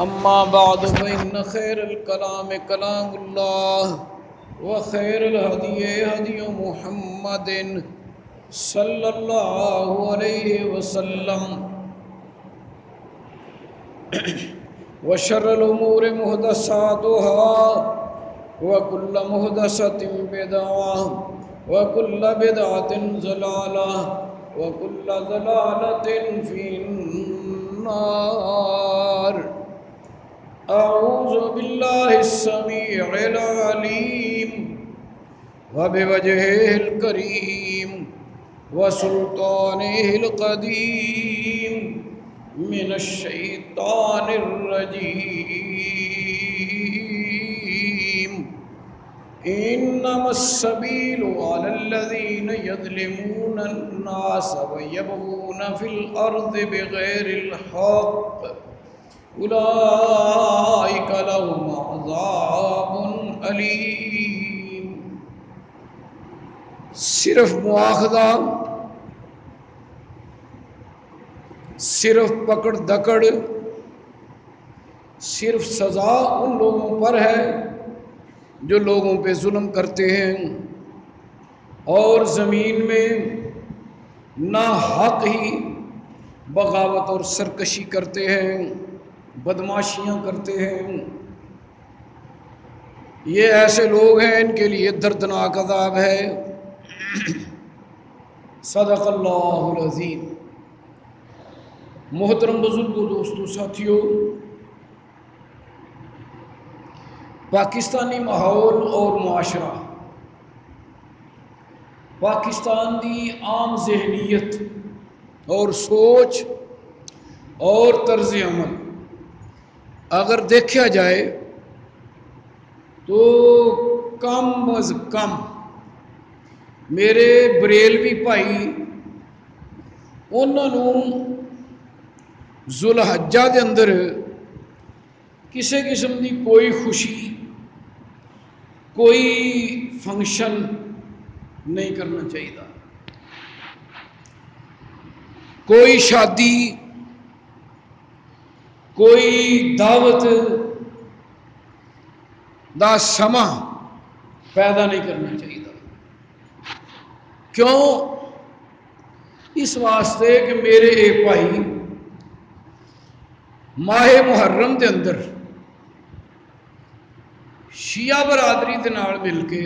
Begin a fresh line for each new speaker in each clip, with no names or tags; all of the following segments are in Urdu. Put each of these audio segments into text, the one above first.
أما بعد، فإن خير الكلام كلام الله، وخير الهدي هدي محمد صلى الله عليه وسلم. وشر الأمور مهدساتها، وكل مهدسة بدعة، وكل بدعة زلالة وكل ضلالة في النار. أعوذ بالله السميع العليم وبوجهه الكريم وسلطانه القديم من الشيطان الرجيم. إنما السبيل على الذين يظلمون الناس ويبغون في الأرض بغير الحق. أولئك لهم عذاب أليم. صرف مواخذہ، صرف پکڑ دکڑ، صرف سزا ان لوگوں پر ہے جو لوگوں پہ ظلم کرتے ہیں۔ اور زمین میں نہ حق ہی بغاوت اور سرکشی کرتے ہیں۔ بدماشیاں کرتے ہیں یہ ایسے لوگ ہیں ان کے لیے دردناک عذاب ہے۔ صدق اللہ العظیم۔ محترم بزرگ دوستوں ساتھیوں پاکستانی ماحول اور معاشرہ۔ پاکستان دی عام ذہنیت اور سوچ اور طرز عمل۔ اگر دیکھا جائے تو کم از کم میرے بریلوی بھائی انہوں ذوالحجہ دے اندر کسی قسم دی کوئی خوشی، کوئی فنکشن نہیں کرنا چاہیے۔ کوئی شادی کوئی دعوت دا سما پیدا نہیں کرنا چاہیے۔ کیوں؟ اس واسطے کہ میرے ایک بھائی ماہ محرم دے اندر شیعہ برادری دے نال مل کے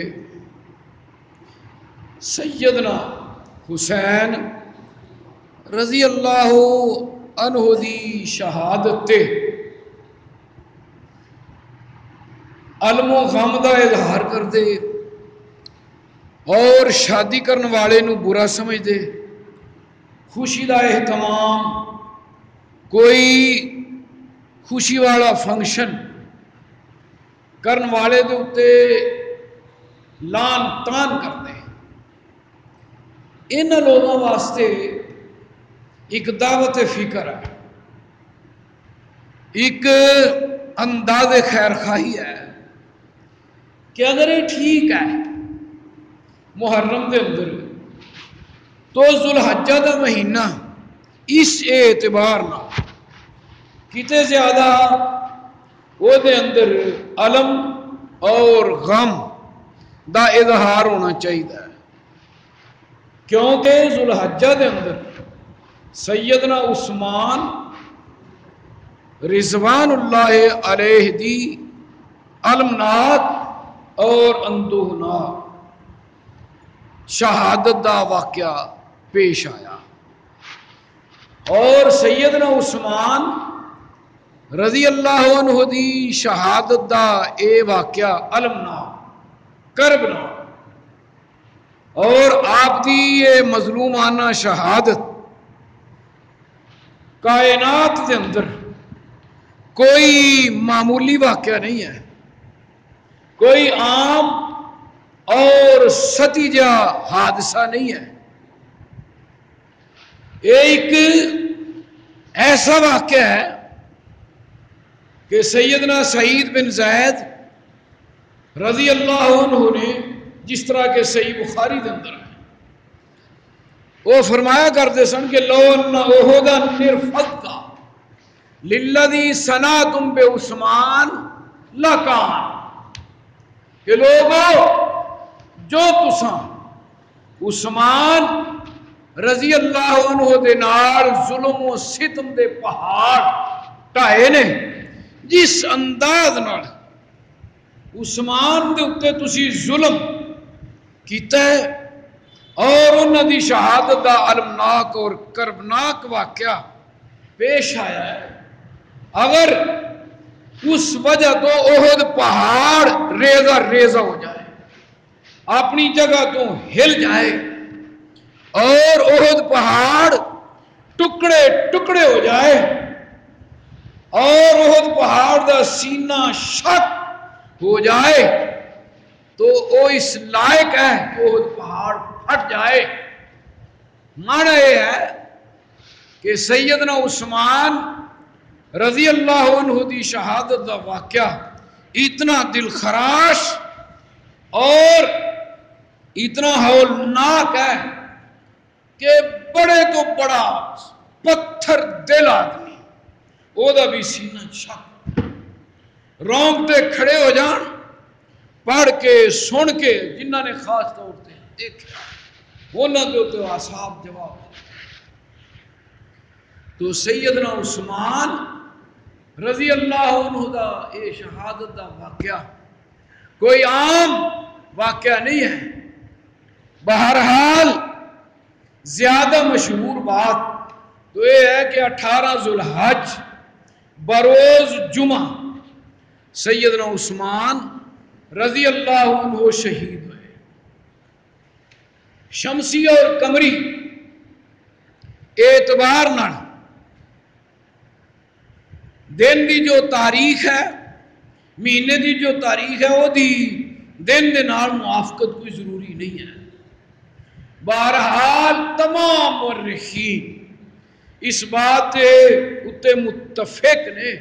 سیدنا حسین رضی اللہ عنہ شہادت علم و غم دا اظہار کر دے اور شادی کرن والے نو برا سمجھ دے خوشی دا اہتمام کوئی خوشی والا فنکشن کرن والے دے اتے لان تان کرتے ان لوگوں واسطے ایک دعوت فکر ہے۔ ایک انداز خیر خواہی ہے کہ اگر یہ ٹھیک ہے، محرم دے اندر تو ذوالحجہ دا مہینہ اس اعتبار نہ کتے زیادہ وہ دے اندر علم اور غم دا اظہار ہونا چاہیے کیونکہ ذوالحجہ دے اندر سیدنا عثمان رضوان اللہ علیہ دی علمناک اور اندوہناک شہادت دا واقعہ پیش آیا۔ اور سیدنا عثمان رضی اللہ عنہ دی شہادت دا اے واقعہ علمناک کربنا اور آپ دی یہ مظلومانہ شہادت کائنات کے اندر کوئی معمولی واقعہ نہیں ہے۔ کوئی عام اور ستیجا حادثہ نہیں ہے۔ ایک ایسا واقعہ ہے کہ سیدنا سعید بن زید رضی اللہ عنہ نے جس طرح کے صحیح بخاری کے اندر ہے وہ فرمایا کرتے سن کہ لو نہ کا للذی سنا تم بے عثمان لکان کہ لوگو، جو تساں عثمان رضی اللہ عنہ دے نال ظلم و ستم دے پہاڑ ٹائے نے، جس انداز نال عثمان دے اتے تسی ظلم کیتا ہے اور انہوں دی شہادت دا علمناک اور کربناک واقعہ پیش آیا ہے۔ اگر اس وجہ تو عہد پہاڑ ریزہ ریزہ ہو جائے، اپنی جگہ تو ہل جائے اور عہد پہاڑ ٹکڑے ٹکڑے ہو جائے، اور عہد پہاڑ دا سینہ شک ہو جائے، تو وہ اس لائق ہے کہ عہد پہاڑ پھٹ جائے۔ مانا یہ ہے کہ سیدنا عثمان رضی اللہ عنہ دی شہادت دا واقعہ اتنا دل خراش اور اتنا ہولناک ہے کہ بڑے تو بڑا پتھر دل آدمی وہ دا بھی سینہ چھک رونگتے کھڑے ہو جان، پڑھ کے، سن کے جنہ نے خاص طور پہ دیکھا انہوں نے تو آساب جواب تو سیدنا عثمان رضی اللہ عنہ دا اے شہادت دا واقعہ کوئی عام واقعہ نہیں ہے۔ بہرحال زیادہ مشہور بات تو یہ ہے کہ اٹھارہ ذوالحج بروز جمعہ سیدنا عثمان رضی اللہ عنہ شہید شمسی اور کمری اعتبار نہ دن دی جو تاریخ ہے، مہینے دی جو تاریخ ہے، وہ دی دن دے نال موافقت کوئی ضروری نہیں ہے۔ بہرحال تمام مرخین اس بات اتے متفق نے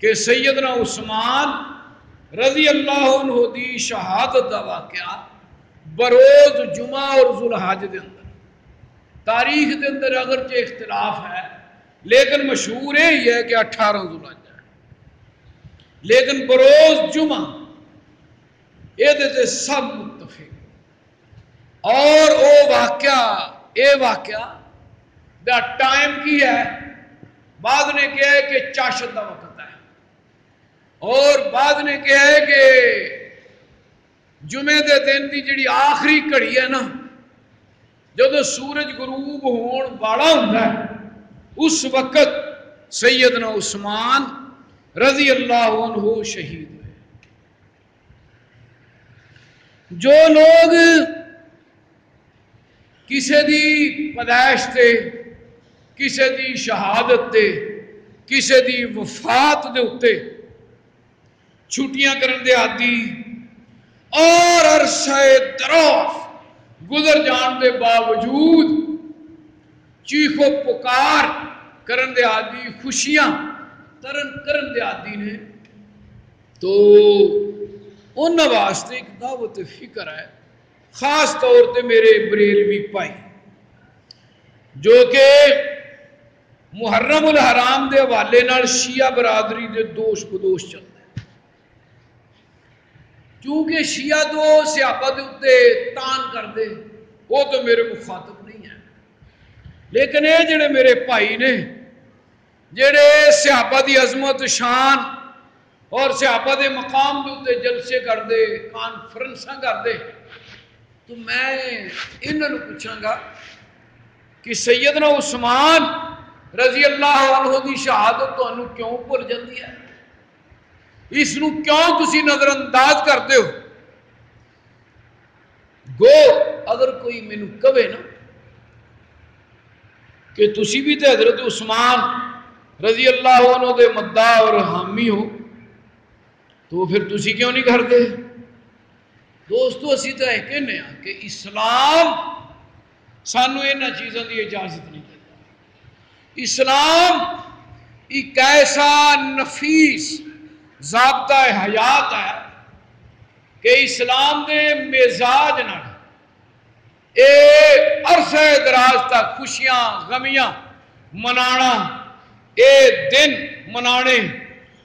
کہ سیدنا عثمان رضی اللہ عنہ دی شہادت دا واقعہ بروز جمعہ اور ذوالحج دے اندر۔ تاریخ دے اندر اگرچہ اختلاف ہے، لیکن مشہور یہی ہے کہ اٹھارہ ذوالحج ہے۔ لیکن بروز جمعہ یہ سب متفق۔ اور او واقعہ، اے واقعہ، دا ٹائم کی ہے، بعد نے کہا ہے کہ چاشت دا وقت ہے۔ اور بعد نے کہا ہے کہ جمعے دے دن دی جڑی آخری کڑی ہے نا جب سورج غروب ہون والا ہوتا ہے، اس وقت سیدنا عثمان رضی اللہ عنہ شہید ہوئے۔ جو لوگ کسی دی پیدائش تے کسی دی شہادت تے کسی دی وفات دے اتے چھٹیاں کرن دے آدی اور عرصہ دراز گزر جان دے باوجود چیخو پکار کرن دے آدی خوشیاں ترن کرن دے آدی نے۔ تو ان واسطے ایک دعوت فکر ہے، خاص طور تے میرے بریلوی پائی جو کہ محرم الحرام دے حوالے نال شیعہ برادری دے دوش بدوش چلتا ہے کیونکہ شیعہ دو سیابہ دے اتے تان کر دے، وہ تو میرے مخاطب نہیں ہے لیکن یہ جڑے میرے بھائی نے، جڑے سیابہ دی عظمت، شان اور سیابہ دے مقام دے اتے جلسے کر دے کانفرنساں کر دے، تو میں انہوں نے پوچھاں گا کہ سیدنا عثمان رضی اللہ عنہ دی شہادت تو انہوں کیوں بھول جاندی ہے؟ اس نو کیوں تسی نظر انداز کرتے ہو؟ گو، اگر کوئی مینو کہے نا کہ تسی بھی تے حضرت عثمان رضی اللہ عنہ دے مدعا اور حامی ہو، تو پھر تسی کیوں نہیں کرتے دوستو، اسی تو یہ کہنے ہیں کہ اسلام سانو انہاں چیزوں کی اجازت نہیں دیتا۔ اسلام ایک ایسا نفیس ضابطہ حیات ہے کہ اسلام دے مزاج نہ اے عرصہ دراز تک خوشیاں، غمیاں منانا اے دن منانے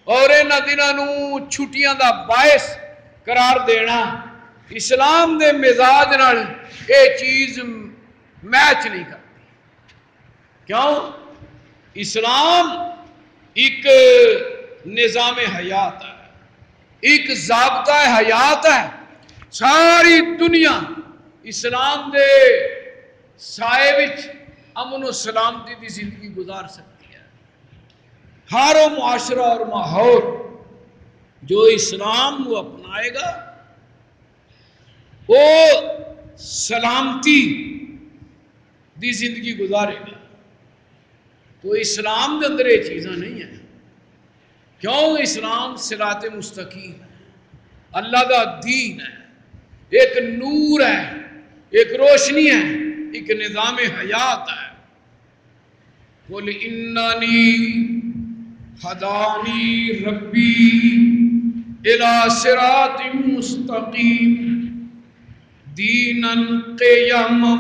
اور انہاں دنوں چھٹیاں دا باعث قرار دینا، اسلام دے مزاج نال اے چیز میچ نہیں کرتی۔ کیوں؟ اسلام ایک نظام حیات ہے۔ ایک ضابطہ حیات ہے۔ ساری دنیا اسلام دے سائے وچ امن و سلامتی دی زندگی گزار سکتی ہے۔ ہر وہ معاشرہ اور ماحول جو اسلام کو اپنائے گا، وہ سلامتی دی زندگی گزارے گا۔ تو اسلام کے اندر یہ چیزاں نہیں ہیں۔ کیوں اسلام سرات مستقیم ہے؟ اللہ کا دین ہے۔ ایک نور ہے، ایک روشنی ہے، ایک نظام حیات ہے۔ بول انانی ہدانی ربی الى صراط مستقیم۔ دینا قیما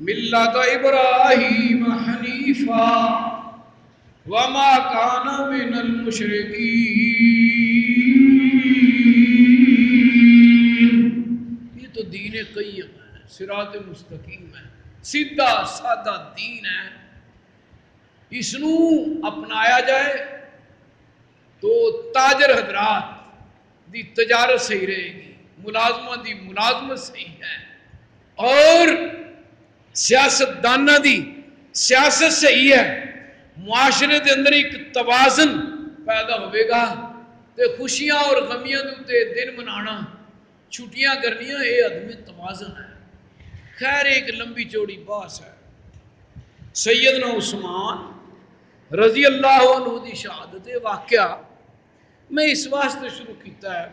ملت ابراہیم حنیفا۔ وما کان من المشرقین یہ تو دین قیم ہے، صراط مستقیم ہے، سیدھا سادہ دین ہے۔ اس نو اپنایا جائے تو تاجر حضرات دی تجارت صحیح رہے گی، ملازمہ دی ملازمت صحیح ہے۔ اور سیاست دانا دی سیاست صحیح ہے۔ معاشرے دے اندر ایک توازن پیدا ہوئے گا تے خوشیاں اور غمیاں دے دن منانا، چھٹیاں کرنیاں یہ عدم توازن ہے۔ خیر، ایک لمبی چوڑی باس ہے۔ سیدنا عثمان رضی اللہ عنہ دی شہادت واقعہ میں اس واسطے شروع کیتا ہے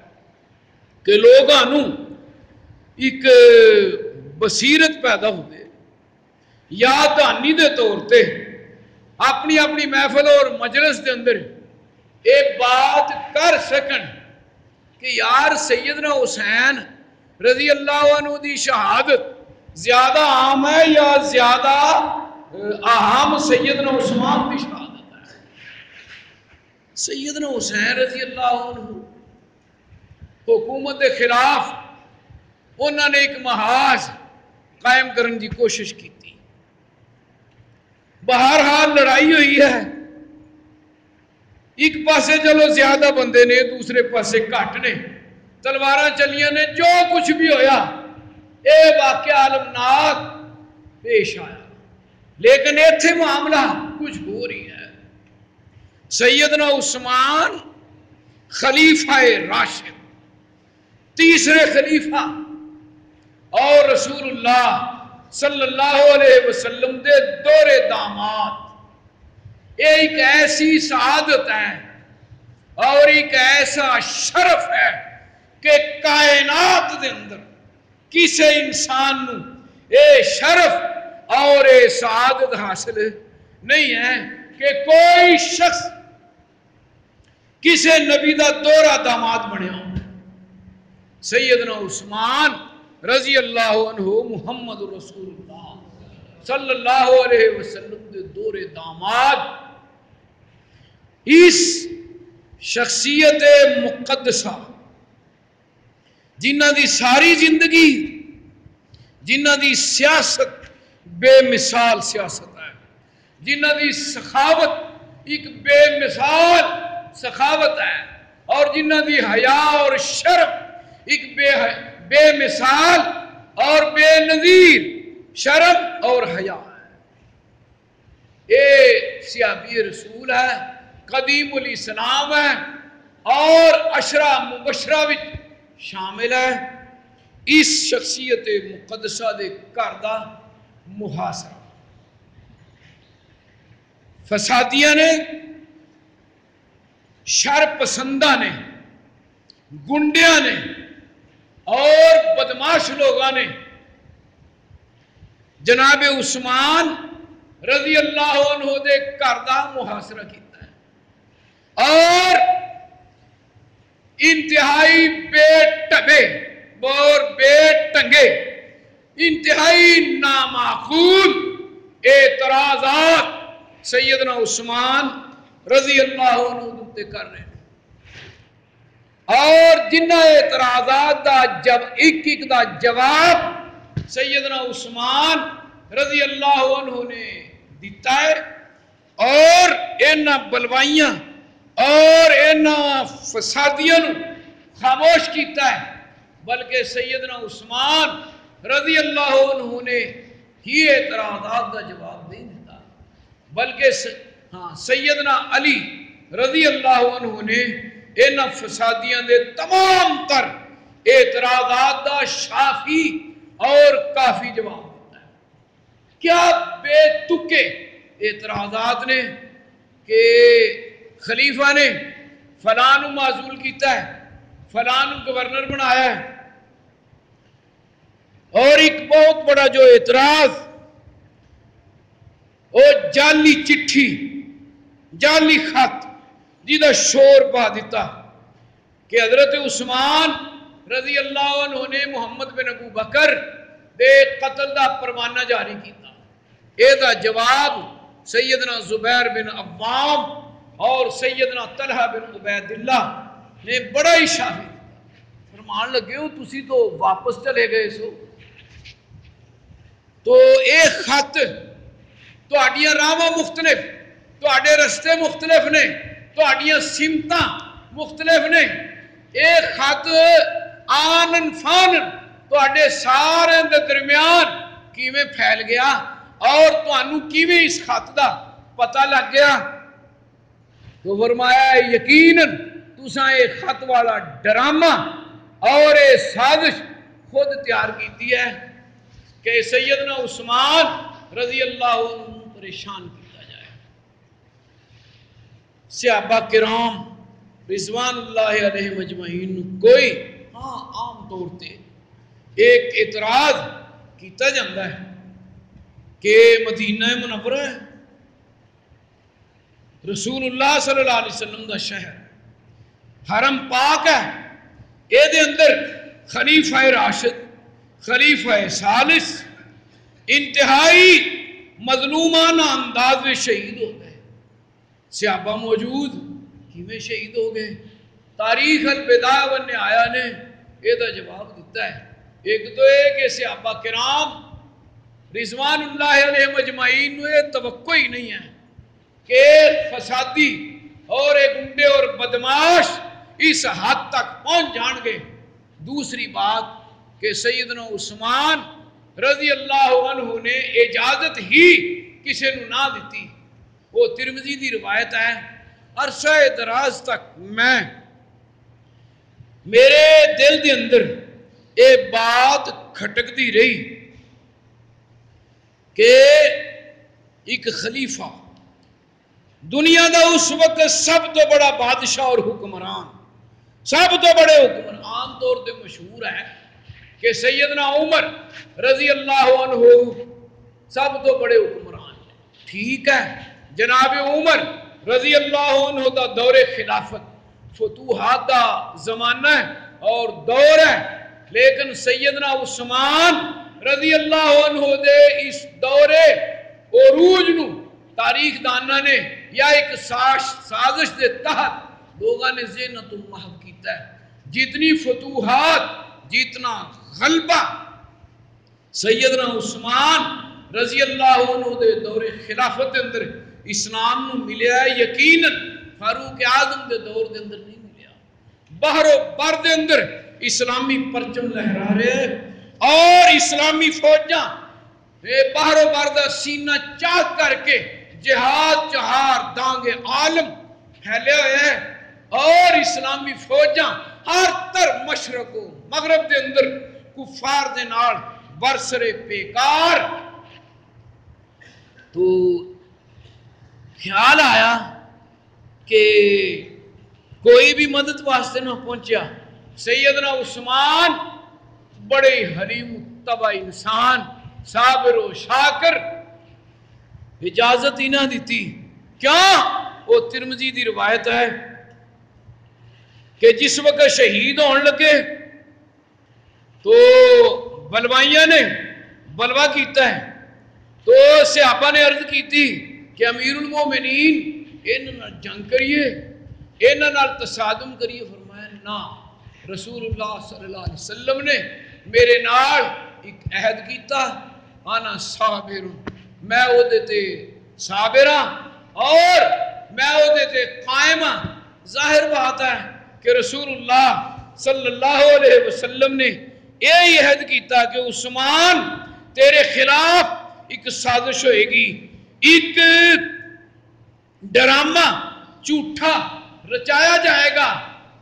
کہ لوگوں ایک بصیرت پیدا ہوئے یا دہانی دے طور تے اپنی اپنی محفل اور مجلس دے اندر ایک بات کر سکن کہ یار سیدنا حسین رضی اللہ عنہ دی شہادت زیادہ عام ہے یا زیادہ اہم سیدنا عثمان دی شہادت ہے؟ سیدنا حسین رضی اللہ عنہ، حکومت کے خلاف انہوں نے ایک محاذ قائم کرنے کی کوشش کی۔ بہرحال لڑائی ہوئی ہے۔ ایک پاسے چلو زیادہ بندے نے، دوسرے پاسے کٹ نے۔ تلوار چلیاں نے، جو کچھ بھی ہویا۔ اے واقعہ عالمناک پیش آیا۔ لیکن ایتھے معاملہ کچھ ہو رہی ہے۔ سیدنا عثمان خلیفہ راشد، تیسرے خلیفہ اور رسول اللہ صلی اللہ علیہ وسلم دے دور داماد۔ ایک ایسی سعادت ہے اور ایک ایسا شرف ہے کہ کائنات دے اندر کسی انسان نو اے شرف اور اے سعادت حاصل نہیں ہے کہ کوئی شخص کسی نبی دا دورہ داماد بنے ہوں سیدنا عثمان رضی اللہ عنہ محمد رسول اللہ صلی اللہ علیہ وسلم دے دور داماد اس شخصیت مقدسہ جنہ دی ساری زندگی، جنہ دی سیاست بے مثال سیاست ہے، جنہ دی سخاوت ایک بے مثال سخاوت ہے، اور جنہ دی حیا اور شرف ایک بے بے مثال اور بے نظیر، شرم اور حیا ہے۔ یہ سیابی رسول ہے، قدیم الاسلام ہے اور اشرا مبشرہ وچ شامل ہے۔ اس شخصیت مقدسہ دے گھر دا محاصرہ۔ فسادیاں نے، شر پسندہ نے، گنڈیاں نے اور بدماش لوگوں نے۔ جناب عثمان رضی اللہ عنہ دے گھر کا محاصرہ کیتا ہے۔ اور انتہائی بے ٹبے اور بے ٹنگے، انتہائی نامعقول اعتراضات سیدنا عثمان رضی اللہ عنہ کر رہے ہیں۔ اور جنہ اعتراضات دا جب ایک ایک دا جواب سیدنا عثمان رضی اللہ عنہ نے دیتا ہے اور اینا بلوائیاں اور اینا فسادیاں خاموش کیتا ہے، بلکہ سیدنا عثمان رضی اللہ عنہ نے ہی اعتراضات دا جواب نہیں دیتا۔ بلکہ ہاں سیدنا علی رضی اللہ عنہ نے ان فسادیاں دے تمام تر اعتراضات دا شافی اور کافی جواب دیتا ہے۔ کیا بے تکے اعتراضات نے کہ خلیفہ نے فلان معذول کیتا ہے، فلان گورنر بنایا ہے۔ اور ایک بہت بڑا جو اعتراض، وہ جعلی چٹھی، جعلی خط جہاں شور پا دیتا کہ حضرت عثمان رضی اللہ عنہ نے محمد بن ابو بکر دے قتل دا پروانہ جاری کیتا۔ اے دا جواب سیدنا زبیر بن عوام اور سیدنا طلحہ بن عبید اللہ نے بڑا ہی شاہی فرمان لگے ہو، تسی تو واپس چلے گئے سو۔ تو اے خط تو آڈیاں راما مختلف تو آڈے رستے مختلف نے۔ سمت مختلف نے۔ یہ خط آن فان تے سارے درمیان کیویں پھیل گیا اور کیویں اس خط دا پتہ لگ گیا؟ تو فرمایا یقین تسا یہ خط والا ڈرامہ اور یہ سازش خود تیار کیتی ہے کہ سیدنا عثمان رضی اللہ عنہ پریشان کی صحابہ کرام رضوان اللہ علیہ مجمعین کوئی ہاں عام طور تے ایک اعتراض کیتا جاندہ ہے کہ مدینہ منورہ ہے۔ رسول اللہ صلی اللہ علیہ وسلم دا شہر حرم پاک ہے۔ اے دے اندر خلیفہ راشد، خلیفہ سالس انتہائی مظلومانہ انداز میں شہید ہو۔ سیابہ موجود، کیویں شہید ہو گئے؟ تاریخ البدایہ ون آیا نے، یہ جواب دیتا ہے۔ ایک تو ہے کہ سیابہ کرام، رضوان اللہ علیہ مجمعین نو یہ توقع ہی نہیں ہے کہ فسادی اور ایک گنڈے اور بدماش اس حد تک پہنچ جان گے۔ دوسری بات کہ سیدنا عثمان رضی اللہ عنہ نے اجازت ہی کسی نو نہ دیتی۔ وہ ترمزی دی روایت ہے عرصہ دراز تک میں میرے دل دے اندر اے بات کھٹک دی رہی کہ ایک خلیفہ دنیا دا اس وقت سب تو بڑا بادشاہ اور حکمران، سب تو بڑے حکمران عام طور پہ مشہور ہے کہ سیدنا عمر رضی اللہ عنہ سب تو بڑے حکمران ٹھیک ہے؟ جناب عمر رضی اللہ عنہ دا دور خلافت فتوحات دا زمانہ ہے اور دور ہے، لیکن سیدنا عثمان رضی اللہ عنہ دے اس دور عروج نو تاریخ دانا نے یا ایک سازش دے تحت لوگاں نے ذہنت محب کیتا ہے۔ جتنی فتوحات، جتنا غلبہ سیدنا عثمان رضی اللہ عنہ دے دور خلافت اندر ہے اسلام نو ملیا ہے یقین فاروق آدم دے دور دے اندر نہیں ملیا۔ باہر و بر دے اندر اسلامی پرچم لہرا رہے اور اسلامی فوجاں باہر و بر دا سینہ چاک کر کے جہاد چہار دانگے عالم پھیلے ہوئے ہیں۔ اور اسلامی فوجاں ہر تر مشرق و مغرب دے اندر کفار دے نال برسرے پیکار۔ تو خیال آیا کہ کوئی بھی مدد واسطے نہ پہنچیا۔ سیدنا عثمان بڑے حریم تبا انسان، صابر و شاکر۔ اجازت ہی نہ دیتی۔ کیا وہ ترمزی دی روایت ہے کہ جس وقت شہید ہون لگے تو بلوائیاں نے بلوا کیتا ہے، تو سیابہ نے عرض کی تھی کہ امیر المومنین انہوں جنگ کریے انہوں تصادم کریے۔ فرمایا نا رسول اللہ صلی اللہ علیہ وسلم نے میرے نال ایک عہد کیتا۔ آنا صابر، میں وہ دیتے صابر ہاں اور میں وہ دیتے قائم ہاں۔ ظاہر بات ہے کہ رسول اللہ صلی اللہ علیہ وسلم نے یہ عہد کیتا کہ عثمان تیرے خلاف ایک سازش ہوئے گی۔ ایک ڈرامہ جھوٹا رچایا جائے گا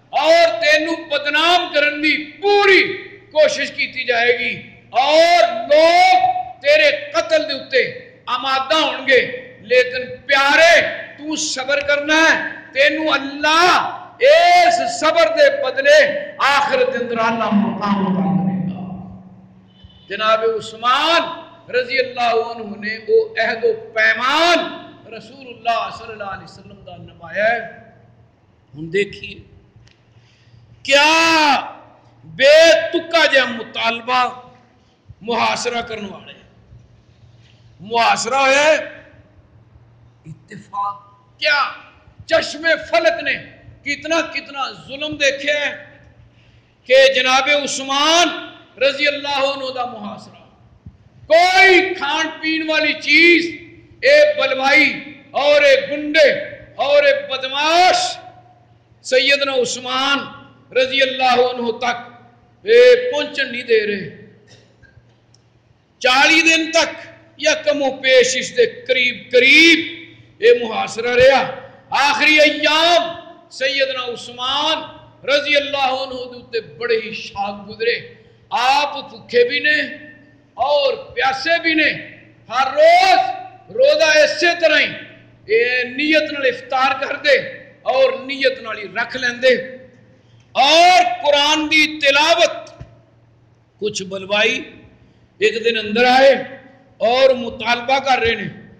اور تینو بدنام کرنے پوری کوشش کیتی جائے گی اور لوگ تیرے قتل دے اتے آمادہ ہوں گے۔ لیکن پیارے، تو صبر کرنا ہے۔ تینو اللہ اس صبر دے بدلے آخر دن اللہ مقام کرے گا۔ جناب عثمان رضی اللہ عنہ نے وہ عہد و پیمان رسول اللہ صلی اللہ علیہ وسلم دا نبایا ہے۔ ہن دیکھیے۔ کیا بے تکا جا مطالبہ محاصرہ کرنے والے محاصرہ ہے۔ اتفاق۔ کیا چشم فلک نے کتنا کتنا ظلم دیکھے کہ جناب عثمان رضی اللہ عنہ دا محاصرہ؟ کوئی کھان پین والی چیز، اے بلوائی اور اے گنڈے اور اے بدماش، سیدنا عثمان رضی اللہ عنہ تک اے پہنچن نہیں دے رہے۔ چالی دن تک یا کمو پیش اس دے قریب قریب اے محاصرہ رہا۔ آخری ایام سیدنا عثمان رضی اللہ عنہ دے بڑے ہی شاک گزرے آپ پکھے بھی نے اور پیاسے بھی نے ہر روز روزہ اسی طرح ہی نیت نال افطار کر دے اور نیت نال ہی رکھ لین دے اور قرآن دی تلاوت کچھ بلوائی ایک دن اندر آئے اور مطالبہ کر رہے ہیں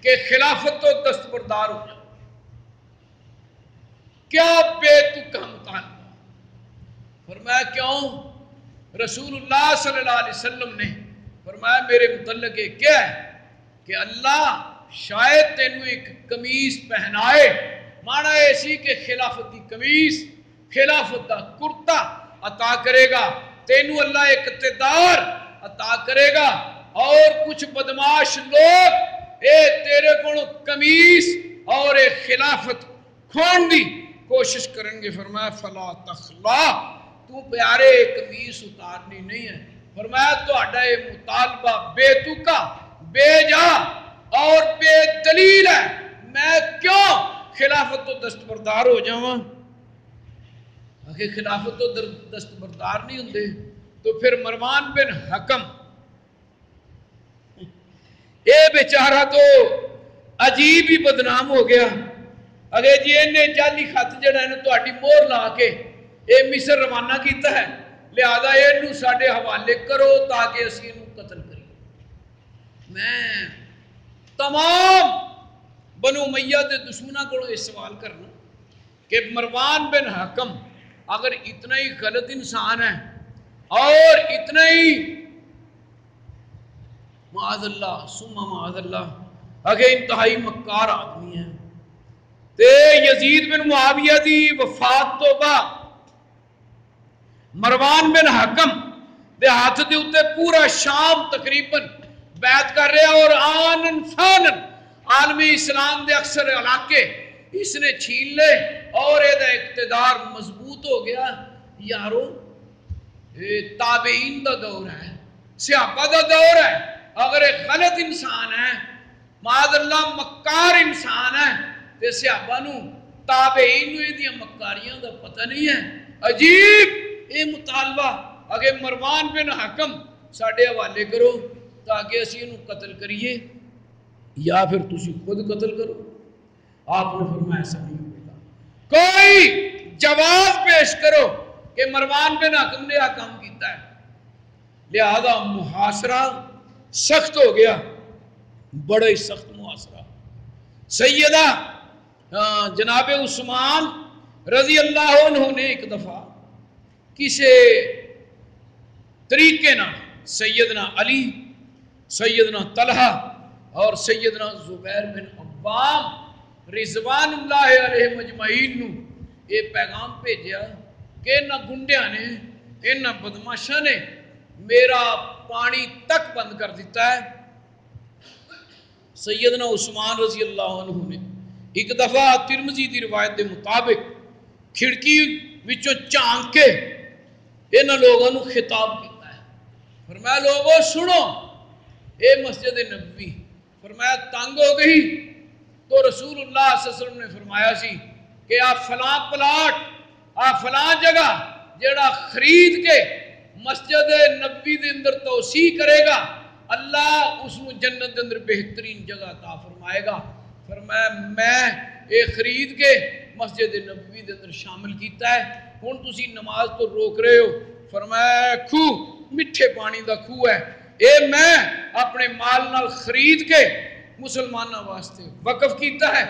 کہ خلافت تو دستبردار ہو جائے۔ کیا بے تکا مطالبہ؟ فرمایا کیوں؟ رسول اللہ صلی اللہ علیہ وسلم نے فرمایا، میرے متعلق یہ کیا ہے کہ اللہ شاید تینوں ایک کمیز پہنائے۔ مانا ایسی کہ خلافت کی کمیز خلافت کا کرتا عطا کرے گا۔ تینوں اللہ ایک اقتدار عطا کرے گا۔ اور کچھ بدماش لوگ، اے تیرے کو کمیز اور اے خلافت کھون دی کوشش کریں گے فرمایا، فلا تخلا، تو پیارے کمیز اتارنی نہیں ہے۔ فرمایا تو اڈا مطالبہ بے تکا بے جا اور بے دلیل ہے۔ میں کیوں خلافت تو دستبردار ہو جاؤں اگر خلافت تو دستبردار نہیں ہوں تو پھر مروان بن حکم۔ اے بیچارہ تو عجیب ہی بدنام ہو گیا۔ اگر جی انہیں جالی خط جڑا ہے تو آٹی مور لا کے اے مصر روانہ کیتا ہے۔ لہذا یہ ساڑھے حوالے کرو تاکہ اسی قتل کریں میں تمام بنو میہ دے دشمنہ کو یہ سوال کرنا کہ مروان بن حکم اگر اتنا ہی غلط انسان ہے اور اتنا ہی معاذ اللہ سمہ معاذ اللہ اگر انتہائی مکار آدمی ہے تے یزید بن معاویہ دی وفات تو با مروان بن حکم دے ہاتھ دے اتے پورا شام تقریباً بیعت کر رہے اور آنن فانن عالمی اسلام دے اکثر علاقے اس نے چھین لے اور اے دا اقتدار مضبوط ہو گیا۔ یارو تابعین دا دور ہے، سیاپا دا دور ہے۔ اگر ایک غلط انسان ہے ماد اللہ مکار انسان ہے تو سیاپا نو تابعین نو دیا مکاریاں دا پتہ نہیں ہے۔ عجیب! اے مطالبہ اگر مروان بن حکم ساڑھے حوالے کرو تاکہ اسی انہوں قتل کریے یا پھر تسی خود قتل کرو آپ نے فرمایا ایسا نہیں ہوئے گا کوئی جواب پیش کرو کہ مروان بن حکم نے کام کیتا ہے لہذا محاصرہ سخت ہو گیا بڑا ہی سخت محاصرہ سیدہ جناب عثمان رضی اللہ عنہ نے ایک دفعہ کسے طریقے نہ سیدنا علی، سیدنا طلحہ اور سیدنا زبیر بن عوام رضوان اللہ علیہ مجمعین نو یہ پیغام بھیجا کہ انہاں گنڈیاں نے انہاں بدماشاں نے میرا پانی تک بند کر دیتا ہے۔ سیدنا عثمان رضی اللہ عنہ نے ایک دفعہ ترمزی دی روایت دے مطابق کھڑکی وچوں چانک کے انہاں لوگوں نو خطاب کیتا ہے۔ فرمایا لوگوں سنو، اے مسجد نبوی، فرمایا، تنگ ہو گئی۔ تو رسول اللہ صلی اللہ علیہ وسلم نے فرمایا سی کہ آپ فلاں پلاٹ آپ فلاں جگہ جڑا خرید کے مسجد نبی دے اندر توسیع کرے گا، اللہ اس جنت دے اندر بہترین جگہ عطا فرمائے گا۔ فرمایا، میں اے خرید کے مسجد نبوی دے اندر شامل کیتا ہے۔ ہن تسی نماز تو روک رہے ہو فرمایا کھو میٹھے پانی دا کھو ہے اے میں اپنے مال نال خرید کے مسلمانوں واسطے وقف کیتا ہے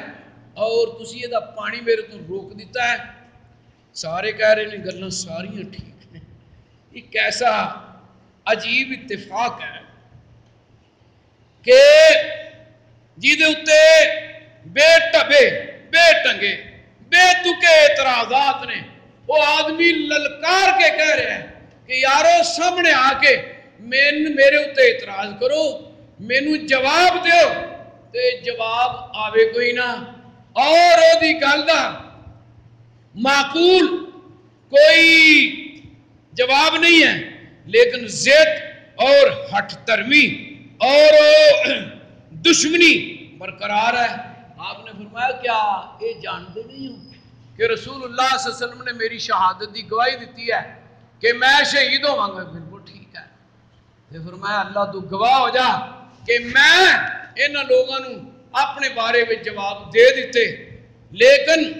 اور تسی یہ دا پانی میرے تو روک دیتا ہے سارے کہہ رہے ہیں گلاں ساریاں ٹھیک نے یہ کیسا عجیب اتفاق ہے کہ جی دے اتے بے ٹبے بے ٹنگے بے تکے اعتراضات نے وہ آدمی للکار کے کہہ رہے ہیں کہ یارو سامنے آ کے مین میرے اتے اعتراض کرو، مینو جواب دیو، تے جواب آوے کوئی نہ۔ اور او دی گل دا معقول کوئی جواب نہیں ہے، لیکن زد اور ہٹ ترمی اور دشمنی برقرار ہے۔ آپ نے فرمایا، کیا یہ جانتے نہیں ہو؟ کہ رسول اللہ صلی اللہ علیہ وسلم نے میری شہادت دی، گواہی دیتی ہے کہ میں شہید ہوں گا۔ بالکل ٹھیک ہے۔ پھر فرمایا، اللہ تو گواہ ہو جا کہ میں ان لوگوں اپنے بارے میں جواب دے دیتے لیکن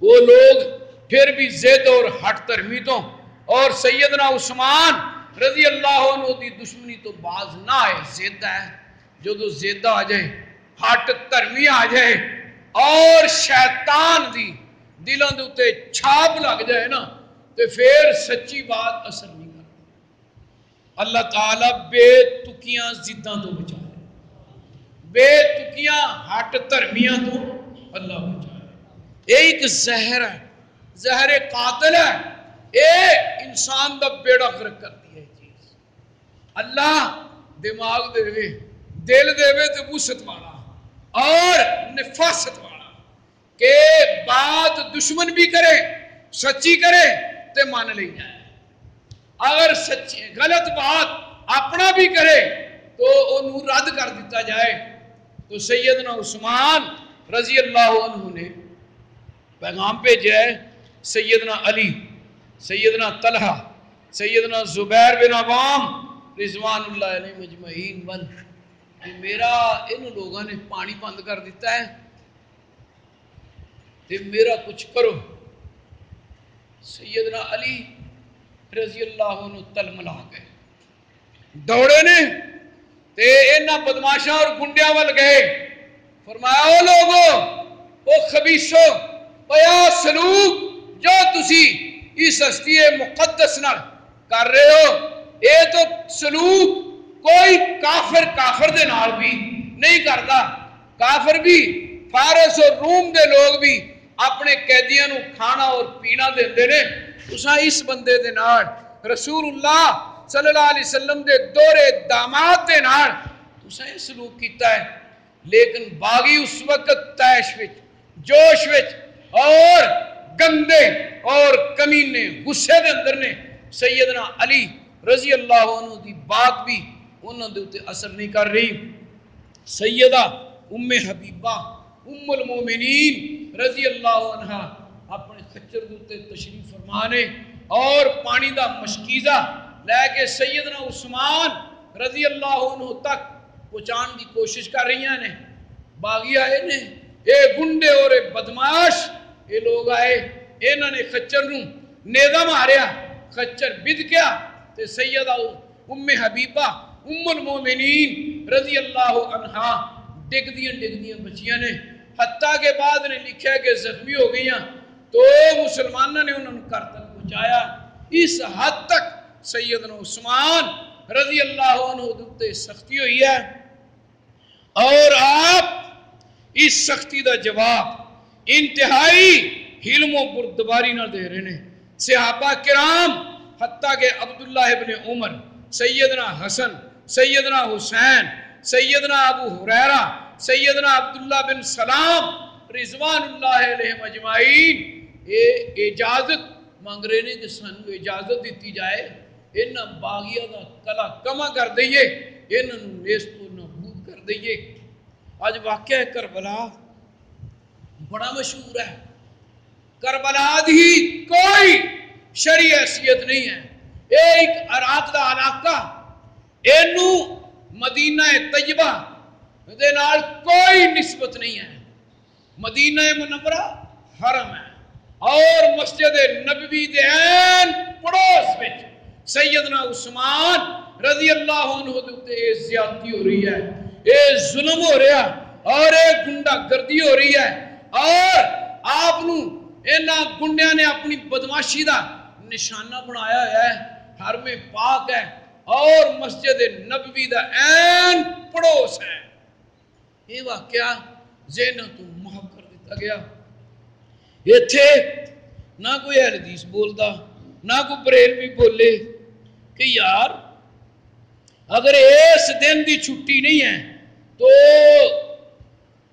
وہ لوگ پھر بھی زد اور ہٹ ترمیتوں اور سیدنا عثمان رضی اللہ عنہ دی دشمنی تو باز نہ آئے۔ زد ہے جو تو زد آ جائے، ہٹ ترمی آ جائے۔ اور شیطان دی دلوں دے اتے چھاپ لگ جائے نا تو پھر سچی بات اثر نہیں کرتا اللہ تعالیٰ بے تکیاں زداں تو بچائے بے تکیاں ہٹ ترمیاں تو اللہ بچائے ایک زہر ہے، زہر قاتل ہے۔ اے انسان دا بیڑا غرق کرتی ہے چیز۔ اللہ دماغ دے دل دے وے تے وسط والا، اور نفاست والا۔ کہ بات دشمن بھی کرے، سچی کرے، تے مان لے جائے۔ اگر سچی غلط بات اپنا بھی کرے، تو انہوں رد کر دیتا جائے۔ تو سیدنا عثمان رضی اللہ عنہ نے پیغام بھیجا ہے، سیدنا علی، سیدنا طلحہ، سیدنا زبیر بن عوام رضوان اللہ علیہ مجمعین ون میرا ان لوگوں نے پانی بند کر دیتا ہے۔ تے میرا کچھ کرو۔ سیدنا علی رضی اللہ عنہ تل ملا گئے۔ دوڑے نے تے اینا بدماشاں اور گنڈیاں وال گئے۔ فرمایا، او لوگو، او خبیصو پیا سلوک جو تسی اس ہستی مقدس نہ کر رہے ہو، اے تو سلوک کوئی کافر کافر دے نال بھی نہیں کرتا۔ کافر بھی، فارس اور روم دے لوگ بھی اپنے قیدیاں نو کھانا اور پینا دیندے نے۔ تساں اس بندے دے نال رسول اللہ صلی اللہ علیہ وسلم دے دورے داماد دے نال تساں یہ سلوک کیتا ہے۔ لیکن باغی اس وقت تیش وچ، جوش وچ اور گندے اور کمینے غصے دے اندر نے سیدنا علی رضی اللہ عنہ دی بات بھی انہوں دے اتے اثر نہیں کر رہی۔ سیدہ ام حبیبہ، ام المومنین رضی اللہ عنہ اپنے خچر دے تشریف فرمانے اور پانی دا مشکیزہ لے کے سیدنا عثمان رضی اللہ عنہ تک پہنچان دی کوشش کر رہی ہیں باغی آئے نے۔ اے گنڈے اور اے بدماش اے لوگ آئے۔ انہوں نے خچر نو نیزہ ماریا خچر بد کیا تے سیدہ ام حبیبہ، ام المومنین رضی اللہ عنہ ڈگ دیاں ڈگ دیاں بچیاں نے۔ حتیٰ کے بعد نے لکھا کہ زخمی ہو گئیاں تو مسلمانوں نے انہوں نے کرتل پہنچایا۔ اس حد تک سیدنا عثمان رضی اللہ عنہ دوتے سختی ہوئی ہے۔ اور آپ اس سختی دا جواب انتہائی حلم و بردباری نہ دے رہے ہیں۔ صحابہ کرام، حتیٰ کہ عبداللہ ابن عمر، سیدنا حسن، سیدنا حسین، سیدنا ابو حریرہ سیدنا عبداللہ بن سلام رضوان اللہ علیہ مجمعین، اے اجازت مانگ رہے نے کہ سانو اجازت دیتی جائے، انہاں باغیہ دا کلا کما کر دئیے، انہاں نیستو نبود کر دئیے۔ آج واقعہ کربلا، بڑا مشہور ہے۔ کربلا دی کوئی شریع حیثیت نہیں ہے۔ ایک عراق دا علاقہ، اینو مدینہ طیبہ دے نال کوئی نسبت نہیں ہے۔ مدینہ منورہ حرم ہے۔ اور مسجد نبوی دے این پڑوس وچ سیدنا عثمان رضی اللہ عنہ دے زیادتی ہو رہی ہے۔ اے ظلم ہو رہا اور اے گنڈا گردی ہو رہی ہے۔ اور آپ نو اینا گنڈیاں نے اپنی بدماشی دا نشانہ بنایا ہے۔ ہر میں پاک ہے۔ اور مسجد نبوی دا این پڑوس ہے۔ یہ واقعہ زینہ تو محب کر دیتا گیا۔ یہ تھے نہ کوئی اہل حدیث بولتا نہ کوئی بریل بھی بولے کہ یار، اگر اس دن دی چھٹی نہیں ہے تو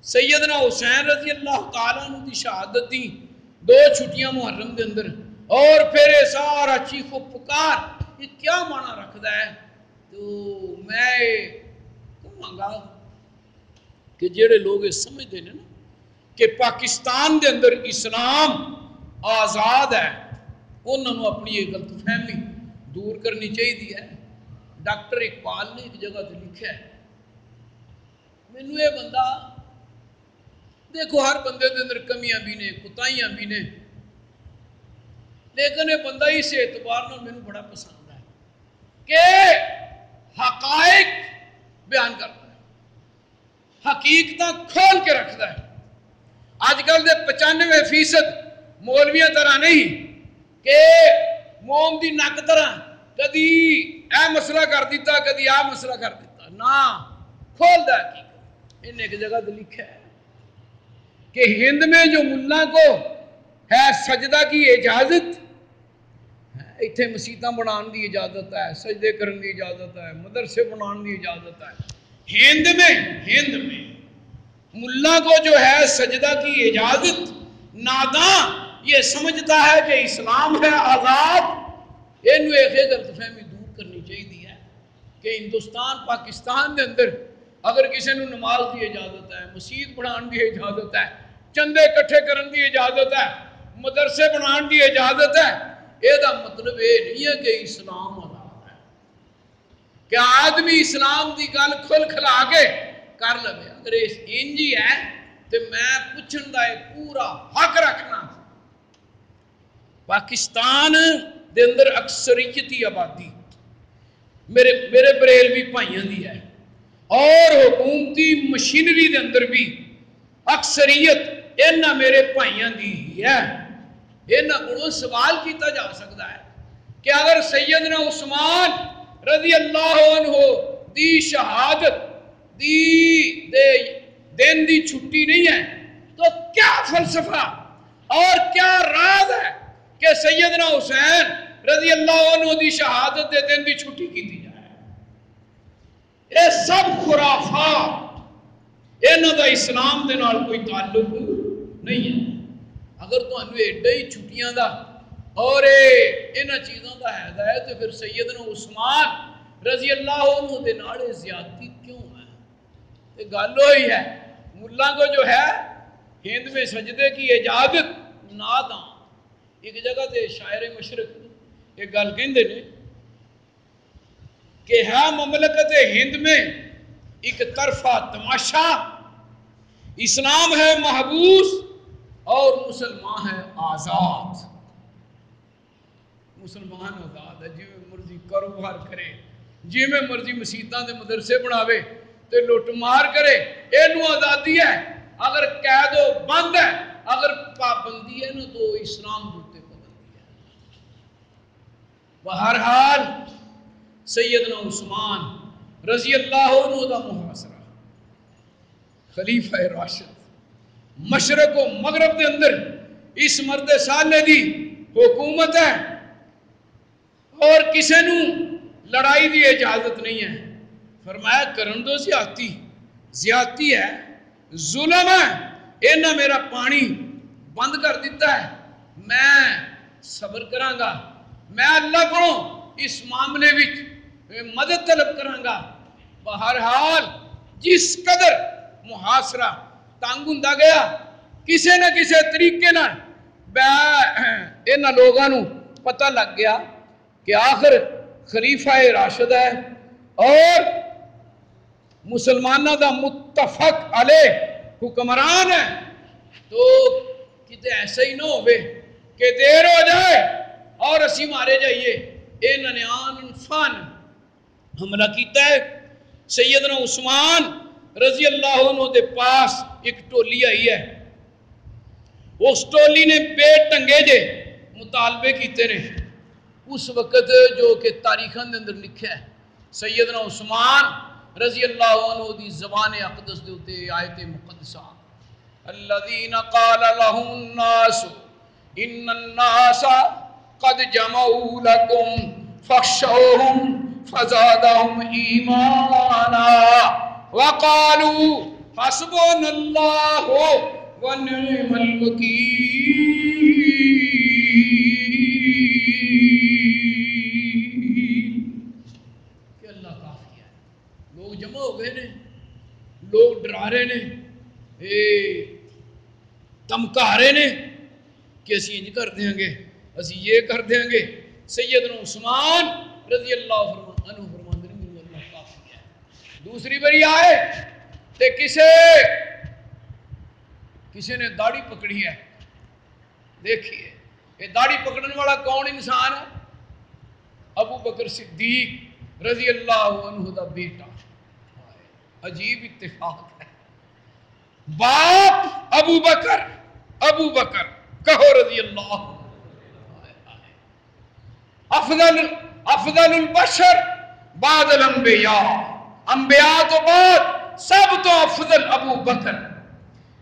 سیدنا حسین رضی اللہ تعالیٰ نے دی شہادت دی دو چھٹیاں محرم دے اندر، اور پھر یہ سارا چیخ و پکار یہ کیا معنی رکھتا ہے؟ تو میں کہوں گا کہ جڑے لوگ یہ سمجھ دینے نا کہ پاکستان دے اندر اسلام آزاد ہے انہوں نے اپنی یہ غلط فہمی دور کرنی چاہیے ہے۔ ڈاکٹر اقبال نے ایک جگہ تے لکھا ہے۔ مینو یہ بندہ، دیکھو ہر بندے دے اندر کمیاں بھی نے کتائیاں بھی نے، لیکن یہ بندہ اس اعتبار نہ مینو بڑا پسند ہے کہ حقائق بیان کرتا حقیقت کھول کے رکھتا ہے۔ اج کل دے پچانوے فیصد مولویاں طرح نہیں کہ موم دی نک طرح کدی اے مسئلہ کر دیتا، کدی آ مسئلہ کر دیتا۔ نہ، کھول دا حقیقت۔ ان ایک جگہ لکھا ہے کہ ہند میں جو ملا کو ہے سجدہ کی اجازت اتنے مسیطہ بنان دی اجازت ہے، سجدے کرن دی اجازت ہے، مدرسے بنان دی اجازت ہے۔ ہند میں ہند میں ملا کو جو ہے سجدہ کی اجازت، ناداں، یہ سمجھتا ہے کہ اسلام ہے آزاد، یہ غلط فہمی دور کرنی چاہیے کہ ہندوستان، پاکستان دے اندر اگر کسی نے نماز دی اجازت ہے، مسجد بنان دی اجازت ہے، چندے کٹھے کرن دی اجازت ہے، مدرسے بنان دی اجازت ہے، یہ مطلب یہ نہیں ہے کہ اسلام کہ آدمی اسلام دی گل کھل کھلا کے کر لو اگر انجی ہے تو میں پوچھن دا پورا حق رکھنا۔ پاکستان دے اندر اکثریتی آبادی۔ میرے میرے بریلوی بھائیاں دی ہے۔ اور حکومتی مشینری دے اندر بھی اکثریت اینا میرے بھائیاں دی ہی ہے۔ اینا کو سوال کیتا جا سکتا ہے کہ اگر سیدنا عثمان رضی اللہ عنہ، دی شہادت، دی دے دن دی چھٹی نہیں ہے، تو کیا فلسفہ اور کیا راز ہے کہ سیدنا حسین رضی اللہ عنہ دی شہادت دے دن دی چھٹی کی دی جائے؟ یہ سب خرافات، انہوں دا اسلام دے نال کوئی تعلق نہیں ہے۔ اگر تو انہوں ایڈا ہی چھٹیاں دا اور انہوں چیزوں دا ہے ہے تو پھر سیدنا عثمان رضی اللہ عنہ دے نال زیادتی کیوں ہے؟ یہ گل ہوئی ہے ملا کو جو ہے، ہند میں سجدے کی اجازت نہ ناداں ایک جگہ تے شاعر مشرق ایک گل کہندے نے کہ ہے مملکت ہند میں ایک طرفہ تماشا، اسلام ہے محبوس اور مسلمان ہے آزاد۔ مسلمان آزاد ہے جی مرضی کاروبار کرے جی میں مرضی مسیطان دے مدرسے بناوے، تے لوٹ مار کرے، اینو آزادی ہے۔ اگر قید و بند ہے، اگر پابندی ہے نا، تو اسلام دوتے پابندی ہے۔ بہرحال، سیدنا عثمان رضی اللہ عنہ دا محاصرہ، خلیفہ راشد، مشرق و مغرب دے اندر، اس مرد سالے دی حکومت ہے۔ اور کسی نو لڑائی دی اجازت نہیں ہے۔ فرمایا، کرن دو زیادتی۔ زیادتی ہے، ظلم ہے۔ اینا میرا پانی بند کر دیتا ہے۔ میں صبر کرانگا۔ میں اللہ کو اس معاملے وچ مدد طلب کرانگا۔ بہرحال، جس قدر محاصرہ تنگ ہوں گیا کسی نہ کسی طریقے نہ انہوں لوگوں پتہ لگ گیا۔ کہ آخر خلیفہ راشد ہے اور مسلمانہ دا متفق علیہ حکمران ہے۔ تو کتے ایسا ہی نہ ہوئے کہ دیر ہو جائے اور اسی مارے جائیے۔ اے ننیان انفان حملہ کیتا ہے۔ سیدنا عثمان رضی اللہ عنہ دے پاس ایک ٹولی آئی ہے۔ اس ٹولی نے پیٹ ٹنگے جے مطالبے کیتے نے۔ اس وقت جو کہ تاریخان دے اندر لکھا ہے۔ سیدنا عثمان رضی اللہ عنہ دی زبان اقدس دے ہوتے آیت مقدسہ۔ الذین قال لهم الناس، ان الناس قد جمعوا لكم فخشوهم فزادهم ایمانا وقالوا حسبنا اللہ ونعم الوکیل۔ لوگ ڈرا رہے نے اے دمکا رہے نے کہ اسی انج کر دیں گے اسی یہ کر دیں گے سیدنا عثمان رضی اللہ فرمان انو فرمان دیں گے اللہ کافی ہے دوسری بری آئے تے کسے کسی نے داڑھی پکڑی ہے دیکھیے یہ داڑھی پکڑنے والا کون انسان ہے ابو بکر صدیق رضی اللہ عنہ دا بیٹا عجیب اتفاق ہے باپ ابو بکر ابو بکر، کہو رضی اللہ افضل افضل البشر، بعد الانبیاء۔ انبیاء تو بعد سب تو افضل ابو بکر۔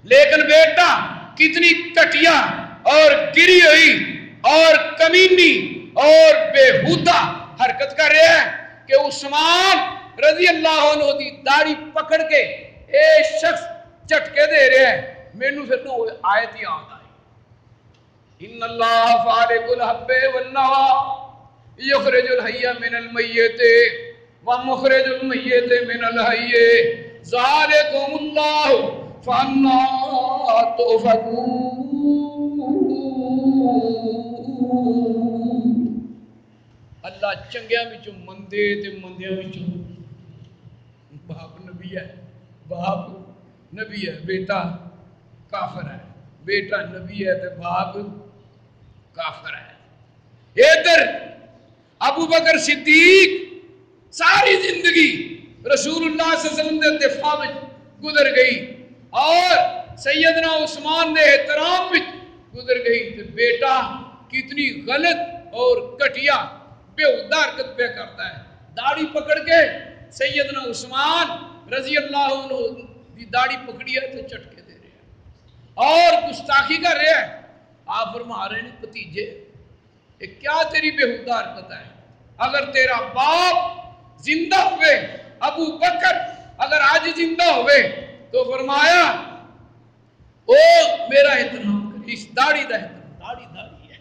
لیکن بیٹا، کتنی کٹیا اور گری ہوئی اور کمینی اور بےحودہ حرکت کر رہے ہیں کہ عثمان رضی اللہ عنہ دی داڑھی پکڑ کے، اے شخص چٹکے دے رہے ہیں مینو پھر نہ آیت یاد آئی ان اللہ فارق الحب والنوا یخرج الحی من المیت ومخرج المیت من الحی ذالکم اللہ فانا اللہ چنگیا وچوں مندے تے مندیاں وچوں باپ نبی ہے باپ نبی ہے، بیٹا کافر ہے۔ بیٹا نبی ہے تے باپ کافر ہے۔ ادھر ابو بکر صدیق ساری زندگی رسول اللہ صلی اللہ علیہ وسلم دے دفاع میں گزر گئی اور سیدنا عثمان نے احترام بھی گزر گئی تو بیٹا کتنی غلط اور کٹیا بے حرکت پہ کرتا ہے۔ داڑھی پکڑ کے سیدنا عثمان رضی اللہ عنہ دی داڑھی پکڑی ہے تو چٹکے دے رہے ہیں۔ اور گستاخی کر رہے ہیں۔ آپ فرما رہے ہیں پتیجے یہ کیا تیری بے حرکت ہے؟ اگر تیرا باپ زندہ ہوئے، ابو بکر اگر آج زندہ ہوئے، تو فرمایا، او میرا احترام کر اس داڑھی دا احترام، داڑھی داڑھی ہے۔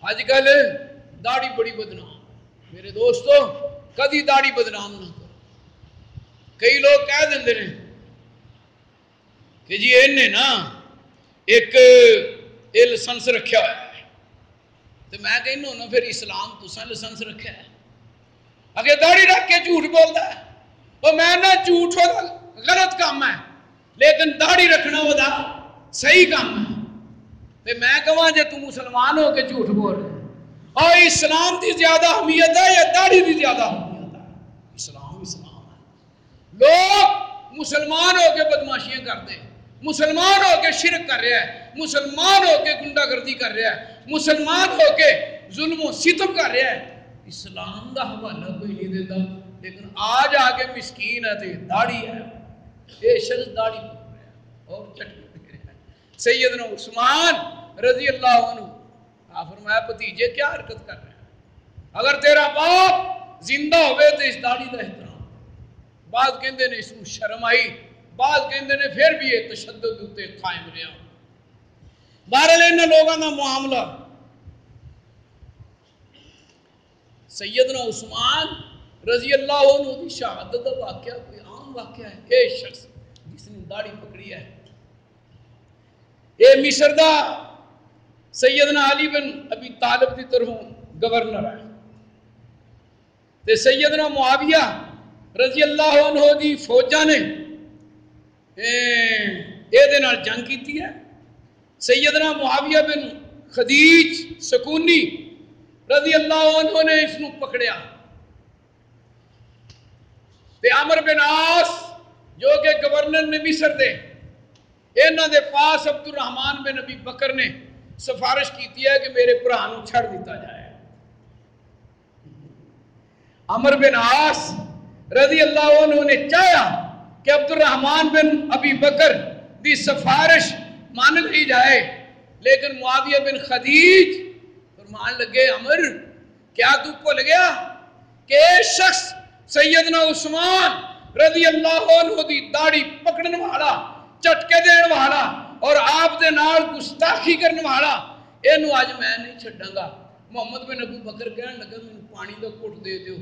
آج کل داڑھی بڑی بدنام میرے دوستو، کدی داڑھی بدنام نہ کئی لوگ کہہ دیں رہے کہ جی نا ایک لسنس رکھیا ہوا ہے۔ تو میں کہنا نا پھر اسلام تو لسنس رکھا ہے۔ اگر داڑھی رکھ کے جھوٹ بولتا ہے۔ وہ میں نہ جھوٹ ہوتا غلط کام ہے۔ لیکن داڑھی رکھنا وہ صحیح کام ہے۔ تے میں کہاں جے تو مسلمان ہو کے جھوٹ بول رہے اور اسلام دی زیادہ اہمیت ہے یا داڑھی دی زیادہ؟ اہمیت ہے اسلام اسلام ہے لوگ مسلمان ہو کے بدماشیاں کرتے ہیں، مسلمان ہو کے شرک کر رہے ہیں، مسلمان ہو کے گنڈا گردی کر رہے ہیں، مسلمان ہو کے ظلم و ستم کر رہے ہیں۔ اسلام دا حوالہ کوئی نہیں دیتا، لیکن آج آ کے مسکین ہے تو داڑھی ہے۔ یہ شخص داڑھی پکڑ رہا ہے، اور چٹک دے رہا ہے۔ سیدنا عثمان رضی اللہ عنہ، آپ فرمایا پتیجے کیا حرکت کر رہے ہیں؟ اگر تیرا باپ زندہ ہوئے تو اس داڑھی کا احترام بعد کہندے نے اس کو شرم آئی بعد کہندے نے پھر بھی یہ تشدد ہوتے قائم رہا۔ بہرحال ان لوگوں کا معاملہ۔ سیدنا عثمان رضی اللہ عنہ کی شہادت کا واقعہ کوئی عام واقعہ ہے؟ اے شخص، جس نے داڑھی پکڑی ہے۔ اے مصر دا سیدنا علی بن ابی طالب کی طرف گورنر ہے۔ تے سیدنا معاویہ رضی اللہ عنہ دی فوجا نے، اے نال جنگ کیتی ہے۔ سیدنا معاویہ بن خدیج سکونی رضی اللہ عنہ نے اس نو پکڑیا۔ تے عمر بن آس جو کہ گورنر نے مصر دے، انہاں دے پاس عبد الرحمن بن نبی بکر نے سفارش کیتی ہے کہ میرے برا نو چھڑ دیتا جائے۔ عمر بن آس رضی اللہ عنہ نے چاہیا کہ عبد الرحمن بن ابی بکر دی سفارش مان لی جائے۔ لیکن معاویہ بن خدیج فرمان لگے، عمر، کیا تو کو لگیا کہ اے شخص سیدنا عثمان رضی اللہ عنہ دی داڑھی پکڑن والا، چٹکے دین والا اور آپ دے نال گستاخی کرنے والا، اینو آج میں نہیں چھڑاں گا محمد بن ابو بکر کہنے لگا میں پانی دا کوٹ دے دیو۔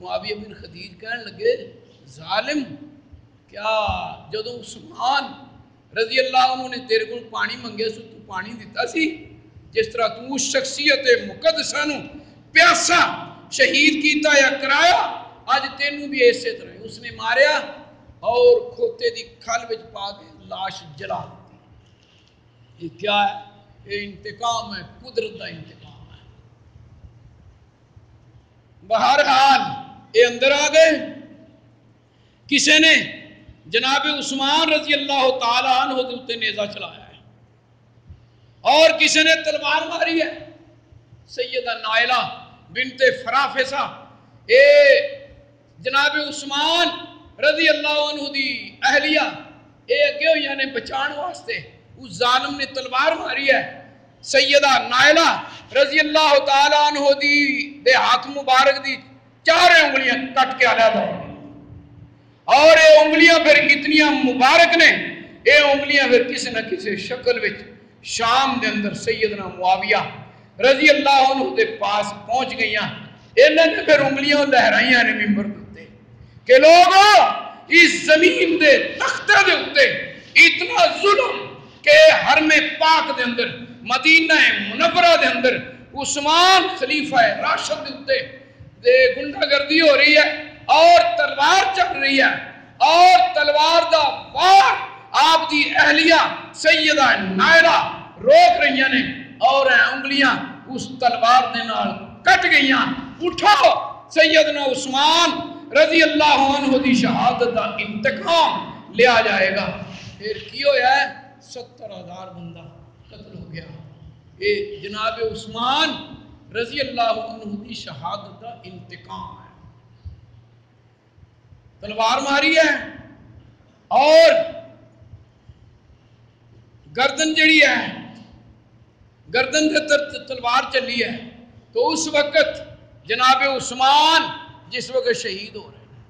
معاویہ بن خدیج کہنے لگے، ظالم، کیا جدو عثمان رضی اللہ عنہ نے تیرے کو پانی منگے سو تو پانی دیتا سی؟ جس طرح تو اس شخصیت مقدسہ نو پیاسا شہید کیتا یا کرایا، آج تینوں بھی ایسے طرح اس نے ماریا اور کھوتے دی کھل وچ پا کے لاش جلا دی یہ کیا ہے؟ یہ انتقام ہے، قدرت دا انتقام ہے بہرحال یہ اندر آ گئے۔ کسی نے جناب عثمان رضی اللہ تعالیٰ عنہ دوتے نیزہ چلایا ہے، اور کسی نے تلوار ماری ہے۔ سیدہ نائلہ بنت فرافسہ، اے جناب عثمان رضی اللہ عنہ دی اہلیہ، اے اگے ہوئی یعنی نے بچان واسطے، اس ظالم نے تلوار ماری ہے۔ سیدہ نائلہ رضی اللہ تعالیٰ عنہ دی دے ہاتھ مبارک دی چار انگلیاں کٹ کے علیحدہ اور اے انگلیاں پھر اتنی مبارک نے، اے انگلیاں پھر کسی نہ کسی شکل وچ شام دے اندر سیدنا معاویہ رضی اللہ عنہ دے پاس پہنچ گئیاں۔ انہوں نے پھر انگلیاں لہرائیاں نے ممبر دیتے کہ لوگوں اس زمین دے تختہ دے ہوتے اتنا ظلم کہ حرم پاک دے اندر مدینہ منورہ دے اندر عثمان خلیفہ ہے راشد دے ہوتے دے گنڈا گردی ہو رہی ہے، اور تلوار چل رہی ہے، اور تلوار دا وار آپ دی اہلیہ سیدہ نائرہ روک رہی ہیں اور انگلیاں اس تلوار دے نال کٹ گئیاں اٹھو سیدنا عثمان رضی اللہ عنہ دی شہادت دا انتقام لیا جائے گا۔ پھر کی ہویا ہے؟ ستر ہزار بندہ۔ اے جناب عثمان رضی اللہ عنہ دی شہادت دا انتقام ہے۔ تلوار ماری ہے اور گردن جڑی ہے، گردن تلوار چلی ہے۔ تو اس وقت جناب عثمان جس وقت شہید ہو رہے ہیں،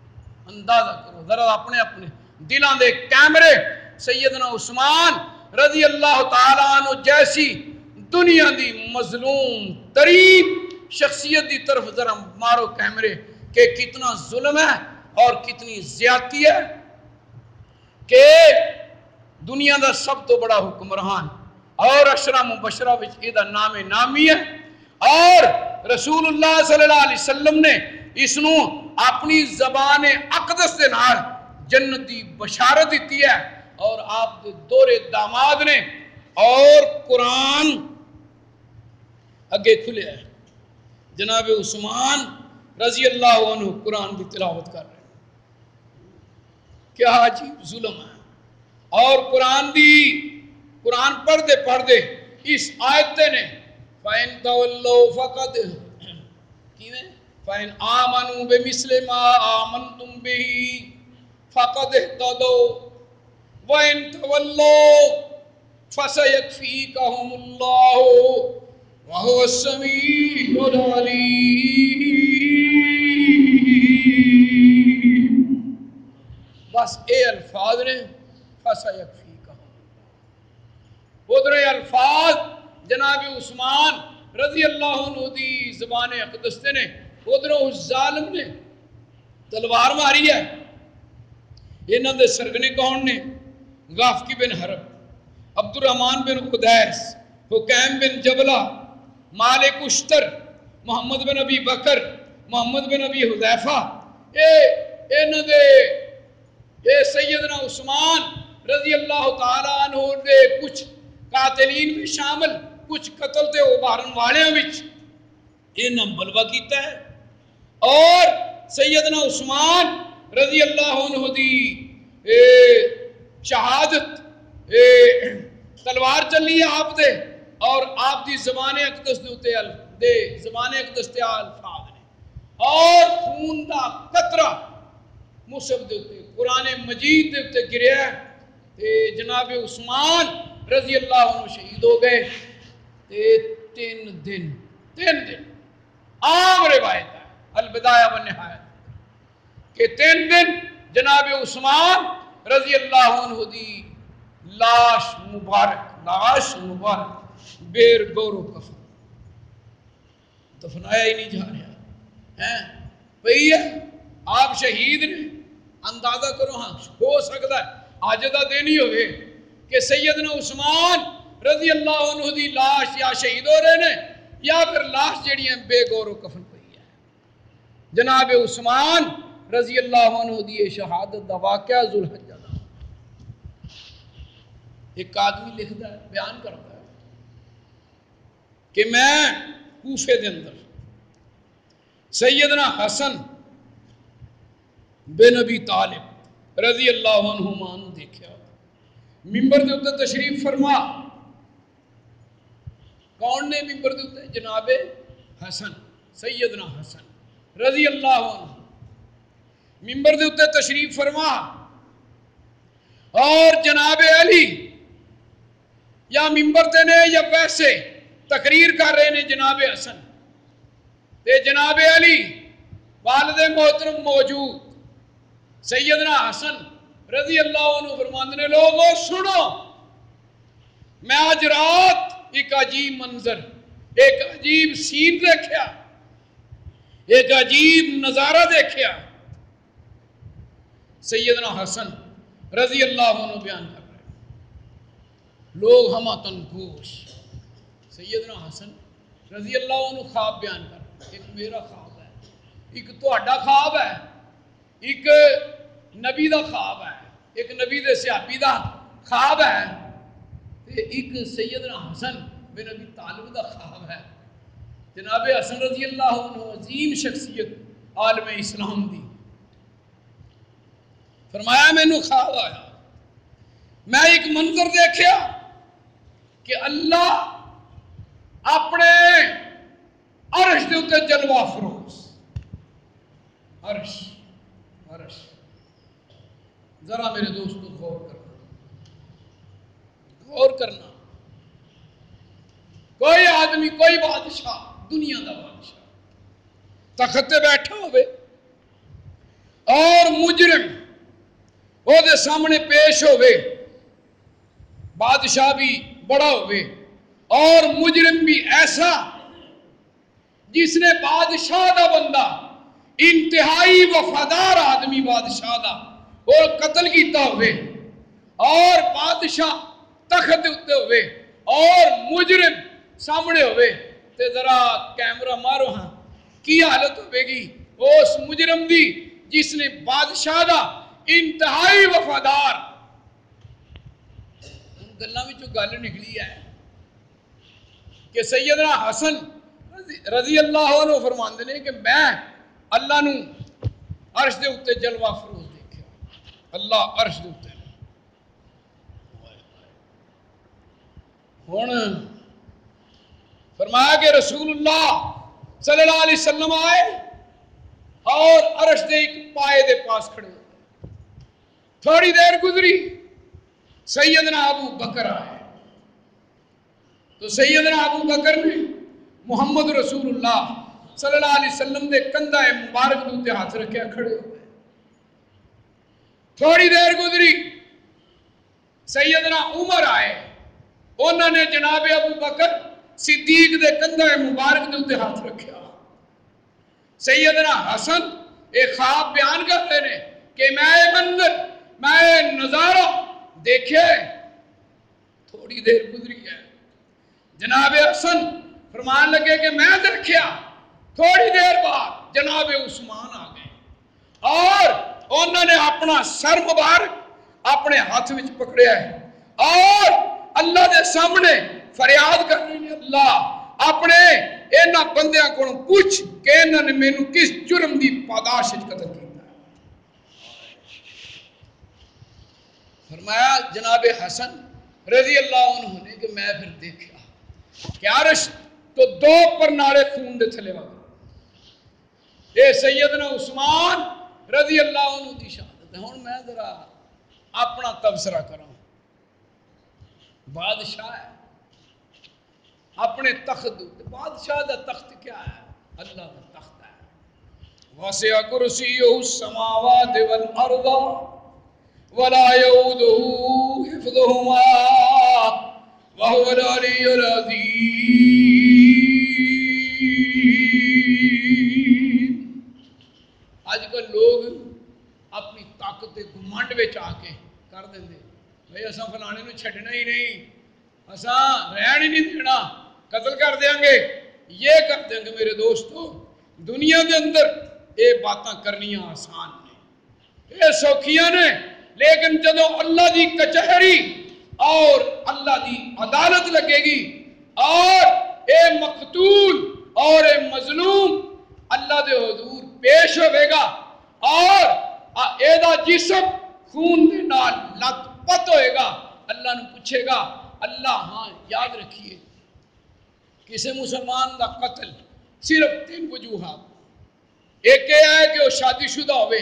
اندازہ کرو، ذرا اپنے اپنے دلوں دے کیمرے سیدنا عثمان رضی اللہ تعالیٰ عنہ جیسی دنیا دی مظلوم ترین شخصیت دی طرف ذرا مارو کیمرے کہ کتنا ظلم ہے اور کتنی زیادتی ہے کہ دنیا دا سب تو بڑا حکمران اور اشرا مبشرہ وچ یہ نام نامی ہے اور رسول اللہ صلی اللہ علیہ وسلم نے اس نو اپنی زبان اقدس دے نال جنت دی بشارت دیتی ہے اور آپ دے دور داماد نے اور قرآن اگے کھلے ہے جناب عثمان رضی اللہ عنہ قرآن کی تلاوت کر رہے ہیں۔ کیا عجیب ظلم ہے۔ اور قرآن دی قرآن پڑھ دے پڑھ دے اس آیتے نے فَإِن تَوَلَّوْ فَقَدْ کیویں؟ فَإِن آمَنُوا بِمِثْلِ مَا آمَنْتُمْ بِهِ فقد اهتدوا۔ وإن تولوا فسيكفيكهم الله۔ وهو السميع العليم. بس اے الفاظ نے فسيكفيكهم ادھر الفاظ جناب عثمان رضی اللہ عنہ دی زبان اقدس نے ادھر اس ظالم نے تلوار ماری ہے. انہوں دے سرگنے کون نے؟ غافقی بن حرب عبد الرحمن بن قدیس، حکیم بن جبلہ مالک اشتر، محمد بن ابی بکر، محمد بن ابی حذیفہ۔ اے، انہوں دے، اے سیدنا عثمان رضی اللہ تعالیٰ عنہ دے کچھ قاتلین بھی شامل، کچھ قتل تے ابارن والے وچ۔ انہاں بلوا کیتا ہے۔ اور سیدنا عثمان رضی اللہ عنہ دی، اے شہادت، اے تلوار چلی ہے آپ دے۔ اور آپ دی زبان اقدس دے دے زبان اقدس تے الفاظ نے۔ اور خون دا قطرہ مصحف دے اتے قرآن مجید دے اتے گریا ہے۔ تے جناب عثمان رضی اللہ عنہ شہید ہو گئے۔ تے تین دن تین دن عام روایت ہے، البدایہ و نہایت۔ کہ تین دن جناب عثمان رضی اللہ عنہ دی لاش مبارک لاش مبارک۔ بیر گور و کفن دفنایا ہی نہیں جا رہا ہے۔ بھئی ہے آپ شہید نے اندازہ کرو ہاں ہو سکتا ہے۔ آج دا دن ہی ہوئے کہ سیدنا عثمان رضی اللہ عنہ دی لاش یا شہید ہو رہے نے یا پھر لاش جڑی ہیں بے گور و کفن پئی ہے۔ جناب عثمان رضی اللہ عنہ دی شہادت دا واقعہ ذوالحجہ دا۔ ایک آدمی لکھتا ہے، بیان کرتا ہے کہ میں کوفے دے اندر سیدنا حسن بن ابی طالب رضی اللہ عنہ مان دیکھا ممبر دے اتنے تشریف فرما۔ کون نے ممبر دے اتنے جناب حسن، سیدنا حسن رضی اللہ عنہ۔ ممبر دے اتنے تشریف فرما۔ اور جناب علی، یا ممبر تے نے یا ویسے تقریر کر رہے نے جناب حسن۔ تے جناب علی والد محترم موجود۔ سیدنا حسن رضی اللہ عنہ فرماند نے لوگوں سنو، میں آج رات ایک عجیب منظر، ایک عجیب سین دیکھیا، ایک عجیب نظارہ دیکھیا۔ سیدنا حسن رضی اللہ عنہ بیان کر رہے لوگ ہما تنکوش سیدنا حسن رضی اللہ عنہ خواب بیان کر۔ ایک میرا خواب ہے، ایک تو اڈا خواب ہے، ایک نبی دا خواب ہے، ایک نبی دے صحابی دا خواب ہے۔ تے ایک سیدنا حسن بن نبی طالب دا خواب ہے۔ جناب حسن رضی اللہ عنہ عظیم شخصیت عالم اسلام دی۔ فرمایا میں نو خواب آیا۔ میں ایک منظر دیکھیا کہ اللہ اپنے عرش دے اتنے جلوہ فروز۔ عرش عرش۔ ذرا میرے دوستو غور کرنا۔ غور کرنا۔ کوئی آدمی، کوئی بادشاہ، دنیا دا بادشاہ۔ تخت بیٹھا ہوئے اور مجرم وہ دے سامنے پیش ہوئے۔ بادشاہ بھی بڑا ہوئے۔ اور مجرم بھی ایسا جس نے بادشاہ دا بندہ، انتہائی وفادار آدمی بادشاہ دا اور قتل کیتا ہوئے، اور بادشاہ تخت اتے ہوئے، اور مجرم سامنے ہوئے، تے ذرا کیمرہ مارو ہاں کی حالت ہوئے گی؟ اس مجرم دی جس نے بادشاہ دا انتہائی وفادار۔ ان گل نکلی ہے۔ کہ سیدنا حسن رضی اللہ عنہ فرماندے نے کہ میں اللہ نو عرش دے اتے جلوہ فروز دیکھا اللہ عرش دے اتے ہوں فرمایا کہ رسول اللہ صلی اللہ علیہ وسلم آئے اور عرش دے ایک پائے دے پاس کھڑے تھوڑی دیر گزری، سیدنا ابو بکر آئے۔ تو سیدنا ابو بکر نے محمد رسول اللہ صلی اللہ علیہ وسلم نے کندھا مبارک دے ہاتھ رکھے کھڑے ہوئے تھوڑی دیر گزری، سیدنا عمر آئے۔ انہوں نے جناب ابو بکر صدیق دے کندھا مبارک دے ہاتھ رکھیا۔ سیدنا حسن ایک خواب بیان کرتے ہیں کہ میں منظر میں نظارہ دیکھے تھوڑی دیر گزری ہے۔ جناب حسن فرمان لگے کہ میں دیکھیا تھوڑی دیر بعد جناب عثمان آ گئے۔ اور انہوں نے اپنا سر مبارک اپنے ہاتھ میں پکڑیا ہے۔ اور اللہ دے سامنے فریاد کرنی نے اللہ اپنے اینا بندیاں کو پوچھ کہ انہوں نے میں کس جرم دی پاداش قتل کیتا فرمایا جناب حسن رضی اللہ عنہ نے کہ میں پھر دیکھا کہ عرش تو دو پر نارے خون دے تھلے وگا اے سیدنا عثمان رضی اللہ عنہ دی شہادت ہے۔ ہون میں ذرا اپنا تبصرہ کروں بادشاہ ہے۔ اپنے تخت بادشاہ دا تخت کیا ہے؟ اللہ دا تخت ہے۔ واسع کرسیہ السماوات والارض ولا يؤوده حفظهما وهو العلي العظيم۔ اج کل لوگ اپنی طاقت کے گمنڈ وچ آ کے کر دیں بھائی اساں فلانے نو چھڈنا ہی نہیں۔ اساں رہن ہی نہیں دینا۔ قتل کر دیں گے۔ یہ کر دیں گے میرے دوستو۔ دنیا دے اندر یہ باتاں کرنیاں آسان نے۔ یہ سوکھیاں نے۔ لیکن جدو اللہ دی کچہری اور اللہ دی عدالت لگے گی۔ اور اے مقتول اور اے مظلوم، اللہ دے حضور پیش ہوئے گا۔ اور اے دا جسم خون دے نال لت پت ہوئے گا۔ اللہ نے پوچھے گا، اللہ ہاں یاد رکھیے کسی مسلمان دا قتل صرف تین وجوہات۔ ایک یہ ہے کہ وہ شادی شدہ ہوئے،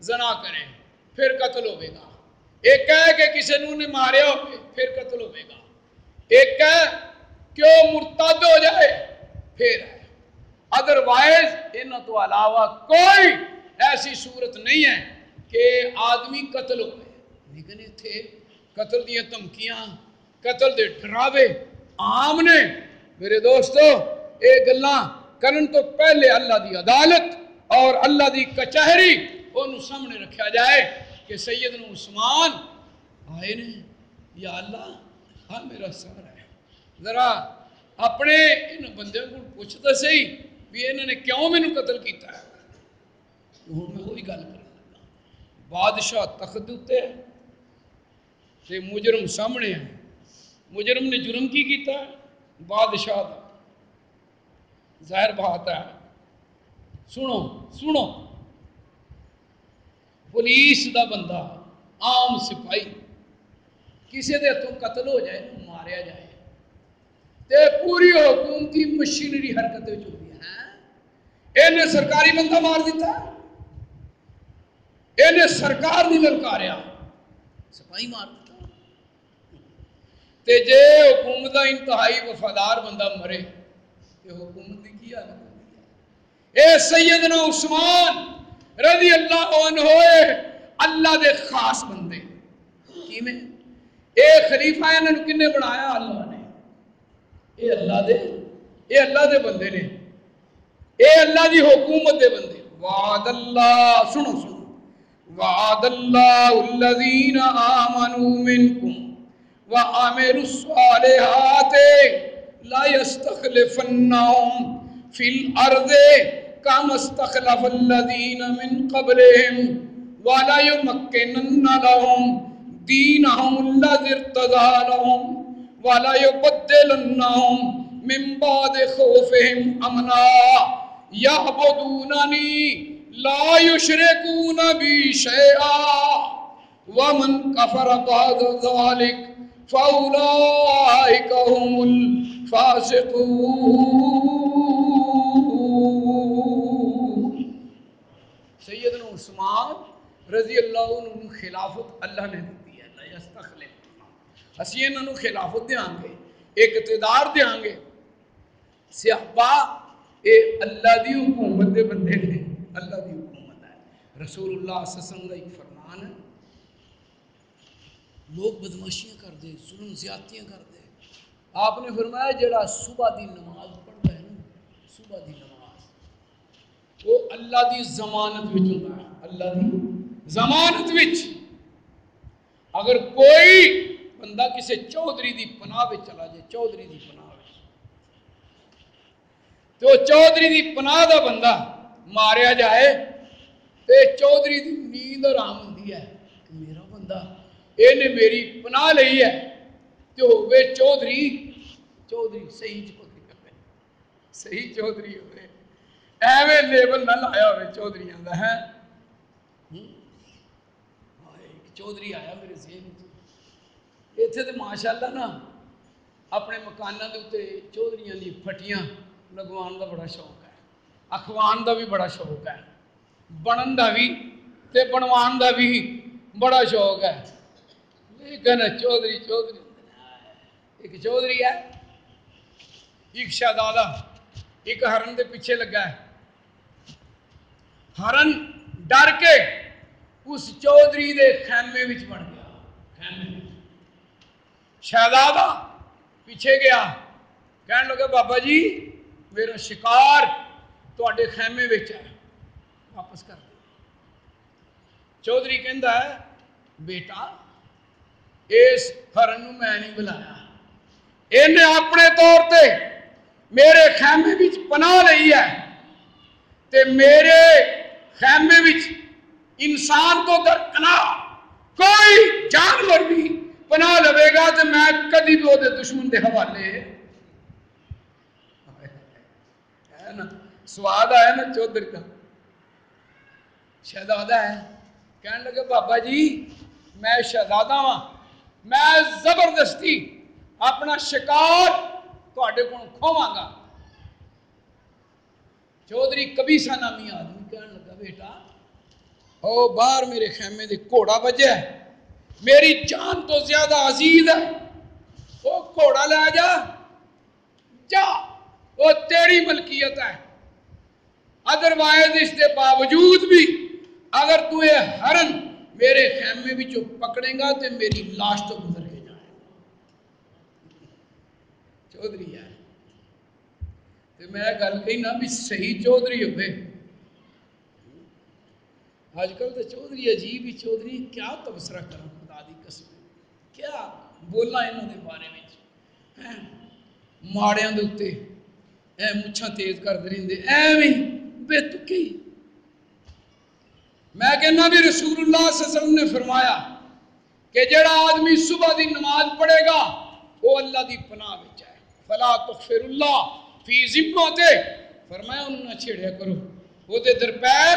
زنا کرے، پھر قتل ہوئے گا۔ ایک ہے کہ کسی نے ماریا ہوئے پھر قتل ہوئے گا۔ ایک ہے کہ وہ مرتد ہو جائے، پھر ہے۔ ادروائز ان تو علاوہ کوئی ایسی صورت نہیں ہے کہ آدمی قتل ہوئے لیکن اتنے قتل دیا دھمکیاں، قتل دے ڈراوے عام نے۔ میرے دوستو، اے گلاں کرن تو پہلے اللہ دی عدالت اور اللہ دی کچہری ان سامنے رکھا جائے۔ کہ سیدنا عثمان، آئے نے، یا اللہ ہاں میرا سر ہے۔ ذرا اپنے ان بندے کو پوچھتا صحیح بھی انہوں نے کیوں میں قتل کیتا ہے؟ ہوں میں وہی گل کر بادشاہ تخت اتنے ہے، تے مجرم سامنے ہے۔ مجرم نے جرم کی کیتا ہے؟ بادشاہ ظاہر بات ہے۔ سنو سنو۔ پولیس دا بندہ، عام سپاہی۔ کسی دے تو قتل ہو جائے، ماریا جائے۔ تے پوری حکومتی مشینری حرکت ہوتی ہے انہیں سرکاری بندہ مار دیتا انہیں سرکار نہیں للکاریا سپاہی مار دیتا تے جے حکومت دا انتہائی وفادار بندہ مرے، تے حکومت دی کی حالت اے سیدنا عثمان! رضی اللہ عنہ ہوئے اللہ دے خاص بندے۔ کی میں؟ اے خلیفہ انہاں انہوں کنے بنایا اللہ نے؟ اے اللہ دے، اے اللہ دے بندے نے۔ اے اللہ دی حکومت دے بندے۔ وعد اللہ، سنو سنو۔ وعد اللہ الذین آمنوا منکم وعملوا الصالحات لا يستخلفنهم في الارض۔ كما استخلف الذين من قبلهم ولا يمكنن لهم دينهم الذي ارتضى لهم ولا يبدلنهم من بعد خوفهم امنا يعبدونني لا يشركون بي شيئا. ومن كفر بعد ذلك فأولئك هم الفاسقون. رضی اللہ عنہ خلافت اللہ نے دیتی ہے اللہ یستخلف. اسی انہوں نے خلافت دیاں گے اقتدار دیاں گے صحابہ اے اللہ دی حکومت دے بندے نے، اللہ دی حکومت ہے. رسول اللہ صلی اللہ علیہ وسلم کا ایک فرمان ہے۔ لوگ بدماشیاں کر دے ظلم زیادتیاں کر دے آپ نے فرمایا، جڑا صبح دی نماز پڑھتا ہے نا، صبح دی نماز، وہ اللہ دی ضمانت وچ ہوندا ہے، اللہ دی ضمانت وچ اگر کوئی بندہ کسی چودھری دی پناہ وچ چلا جائے، چودھری دی پناہ وچ۔ تو چودھری دی پناہ دا بندہ ماریا جائے، تے چودھری دی نیند آرام ہوندی ہے میرا بندہ اے نے میری پناہ لئی ہے، تے ہوے چودھری چودھری صحیح چ کرے صحیح چودھری ہوے ایویں لیبل نہ لایا ہوے چودھریاں دا ہے ہوں؟ ہائے، ایک چودھری آیا میرے ذہن اتنے تو ماشاء اللہ نا اپنے مکانوں کے اتنے چودھریاں دی پھٹیاں لگوان دا بڑا شوق ہے اخوان دا بھی بڑا شوق ہے بنن دا بھی تے بنوان دا بھی بڑا شوق ہے لیکن چودھری چودھری ایک چودھری ہے ایک شہزادہ ایک ہرن دے پیچھے لگا ہے ہرن ڈر کے اس چودھری دے خیمے وچ بڑھ گیا خیمے وچ شہزادہ پیچھے گیا کہنے لگا بابا جی میرا شکار تواڈے خیمے وچ ہے واپس کر دو چودھری کہندا ہے بیٹا اس ہرن نو میں نہیں بلایا ਇਹਨੇ ਆਪਣੇ ਤੌਰ ਤੇ ਮੇਰੇ ਖੈਮੇ ਵਿੱਚ ਪਨਾਹ ਲਈ ਹੈ ਤੇ ਮੇਰੇ ਖੈਮੇ ਵਿੱਚ انسان تو در کنا، کوئی جانور بھی پناہ لوے گا تو میں کدی بھی وہ دشمن دے حوالے۔ نا؟ سواد آیا نا چودھری کا۔ شہزادہ ہے کہنے لگے، بابا جی میں شہزادہ ہاں۔ میں زبردستی اپنا شکار تھوڑے کو کھواں گا۔ چودھری کبھی سا نامی آدمی کہنے لگا، بیٹا او باہر میرے خیمے دے کوڑا بجے میری جان تو زیادہ عزیز ہے۔ وہ کوڑا لے جا۔ جا۔ وہ تیری ملکیت ہے۔ ادروائز اس دے باوجود بھی اگر تو یہ ہرن میرے خیمے بھی جو پکڑے گا تو میری لاش تو گزر کے جائے گا۔ چودھری ہے۔ تو میں گل کہی نا بھی صحیح چودری ہوئے۔ آج کل تو چودھری عجیب ہی چودھری، کیا تبصرہ کروں خدا دی قسم؟ کیا بولا انہوں دے بارے میں؟ ماڑیاں دے اتے اے مچھاں تیز کر دے اے میں بے تکی میں کہنا بھی رسول اللہ صلی اللہ علیہ وسلم نے فرمایا کہ جڑا آدمی صبح دی نماز پڑھے گا، وہ اللہ دی پناہ وچ ہے۔ فلا تغفر اللہ فی ذمہ فرمایا انہوں نہ چھیڑیا کرو۔ وہ دے در پیر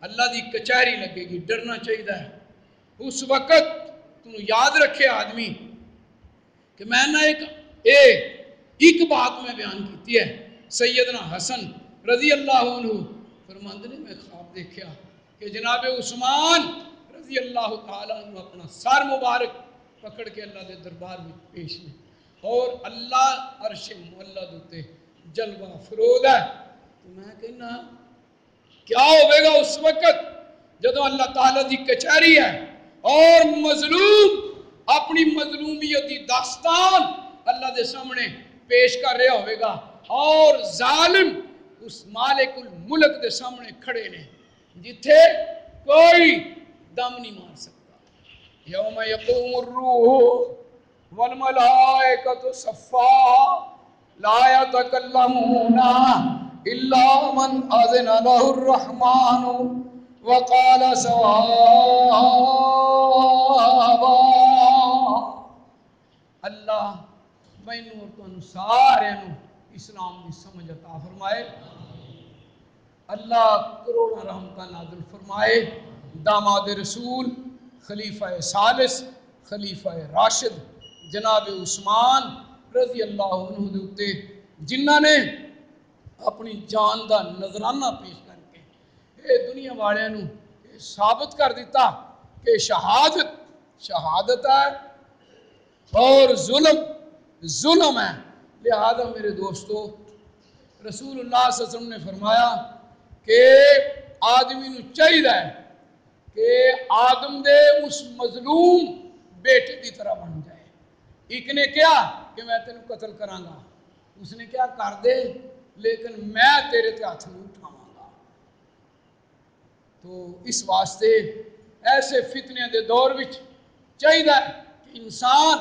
اللہ دی کچاری لگے گی، ڈرنا چاہی دا ہے اس وقت تو یاد رکھے آدمی کہ میں نے ایک، اے، ایک بات میں بیان کیتی ہے۔ سیدنا حسن رضی اللہ عنہ فرماند نے، میں خواب دیکھیا کہ جناب عثمان رضی اللہ تعالیٰ عنہ اپنا سار مبارک پکڑ کے اللہ دے دربار میں پیش لے اور اللہ عرش مولد ہوتے جلوہ فروغ ہے۔ تو میں کہنا کیا ہوئے گا اس وقت جدو اللہ تعالیٰ دی کچہری ہے اور مظلوم اپنی مظلومیت دی داستان اللہ دے سامنے پیش کر رہا ہوئے گا اور ظالم اس مالک الملک دے سامنے کھڑے نے جتھے کوئی دم نہیں مار سکتا۔ یوم یقوم الروح والملائکت صفا لا یتکلمون الا من اذن له الرحمن وقال سوابا اللہ مینوں اور تانوں سارے نو، اسلام دی سمجھ عطا فرمائے. اللہ کروڑا رحمتہ نازل فرمائے. داماد رسول، خلیفہ سالس خلیفہ راشد، جناب عثمان رضی اللہ عنہ دے جنہ نے اپنی جان دا نظرانہ پیش کر کے اے دنیا والے نو ثابت کر دیتا کہ شہادت شہادت ہے اور ظلم ظلم ہے۔ لہذا میرے دوستو، رسول اللہ صلی اللہ علیہ وسلم نے فرمایا کہ آدمی نو چاہیے کہ آدم دے اس مظلوم بیٹے کی طرح بن جائے۔ ایک نے کیا کہ میں تینوں قتل کراں گا۔ اس نے کیا کر دے۔ لیکن میں تیرے تے ہاتھ نہیں اٹھاواں گا۔ تو اس واسطے ایسے فتنے دے دور وچ چاہیے کہ انسان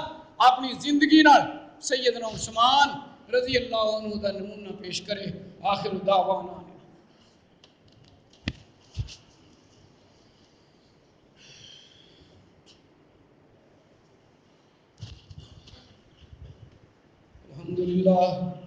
اپنی زندگی نال سیدنا عثمان رضی اللہ عنہ دا نمونہ پیش کرے، آخر دعوانا الحمد لله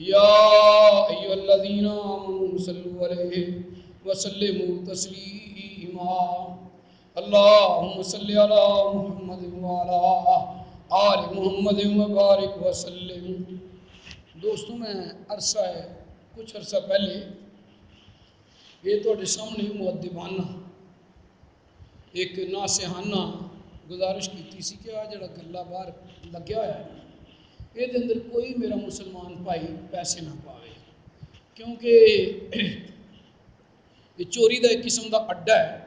يا أيها الذين آمنوا صلوا عليه وسلموا تسليما. اللهم صل على محمد وعلى آل محمد وبارك وسلم. دوستوں میں عرصہ ہے، کچھ عرصہ پہلے یہ تو سامنے مؤدبانہ ایک ناسہانہ گزارش کی تھی سی کہ آ جڑا گلا باہر لگیا ہوا ہے یہ اندر کوئی میرا مسلمان بھائی پیسے نہ پاوے کیونکہ یہ چوری دا ایک قسم دا اڈا ہے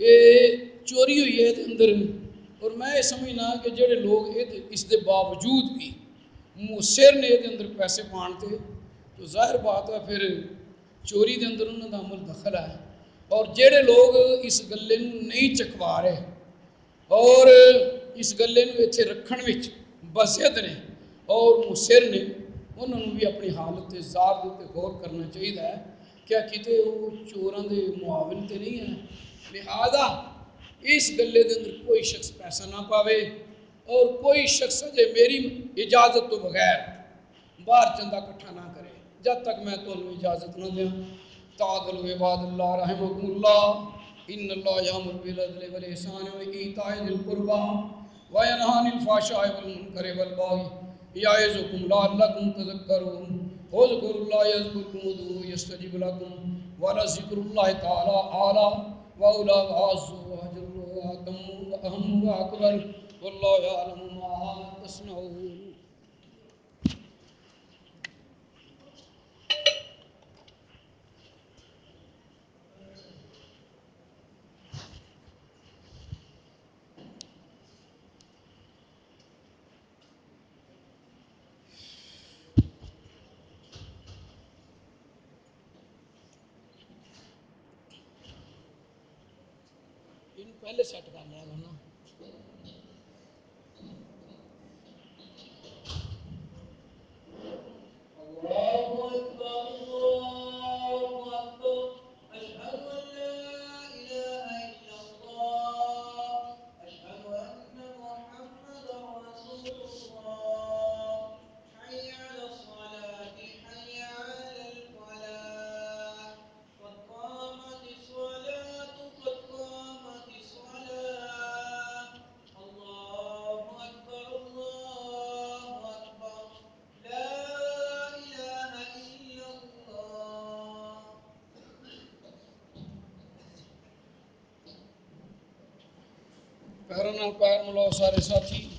یہ چوری ہوئی ہے اندر اور میں یہ سمجھنا کہ جڑے لوگ اس دے باوجود بھی مؤثر نے یہ اندر پیسے پانتے تو ظاہر بات ہے پھر چوری دے اندر انہوں دا عمل دخل ہے اور جڑے لوگ اس گلے نہیں چکوا رہے اور اس گلے نو اتنے رکھن وچ بسیت نے اور مصر نے انہوں نے بھی اپنی حالت زار دیتے غور کرنا چاہیے کیا کتے وہ چوراں دے معاون تے نہیں ہیں؟ لہذا اس گلے دے اندر کوئی شخص پیسہ نہ پاوے اور کوئی شخص جے میری اجازت تو بغیر باہر چندہ کٹھا نہ کرے۔ جب تک میں تو اجازت نہ دیا تعدل و عباد اللہ رحمکم اللہ۔ ان اللہ یامر بالعدل والاحسان و ایتاء ذی القربى وَيَنْهَانِ الفحشاء وَالْمُنْكَرِ والبغی یعظکم لَعَلَّكُمْ تَذَكَّرُونَ اذکروا اللہ يَذْكُرْكُمْ ودعوه يَسْتَجِبْ لَكُمْ وَلَذِكْرُ اللَّهِ تعالی اعلی واولا وعز واجر واکم وَأَهَمُّ وَأَكْبَرُ وَاللَّهُ يَعْلَمُ مَا تَصْنَعُونَ ان پہلے سیٹ کر لیا کرنا پیروں پیر ملاؤ سارے ساتھی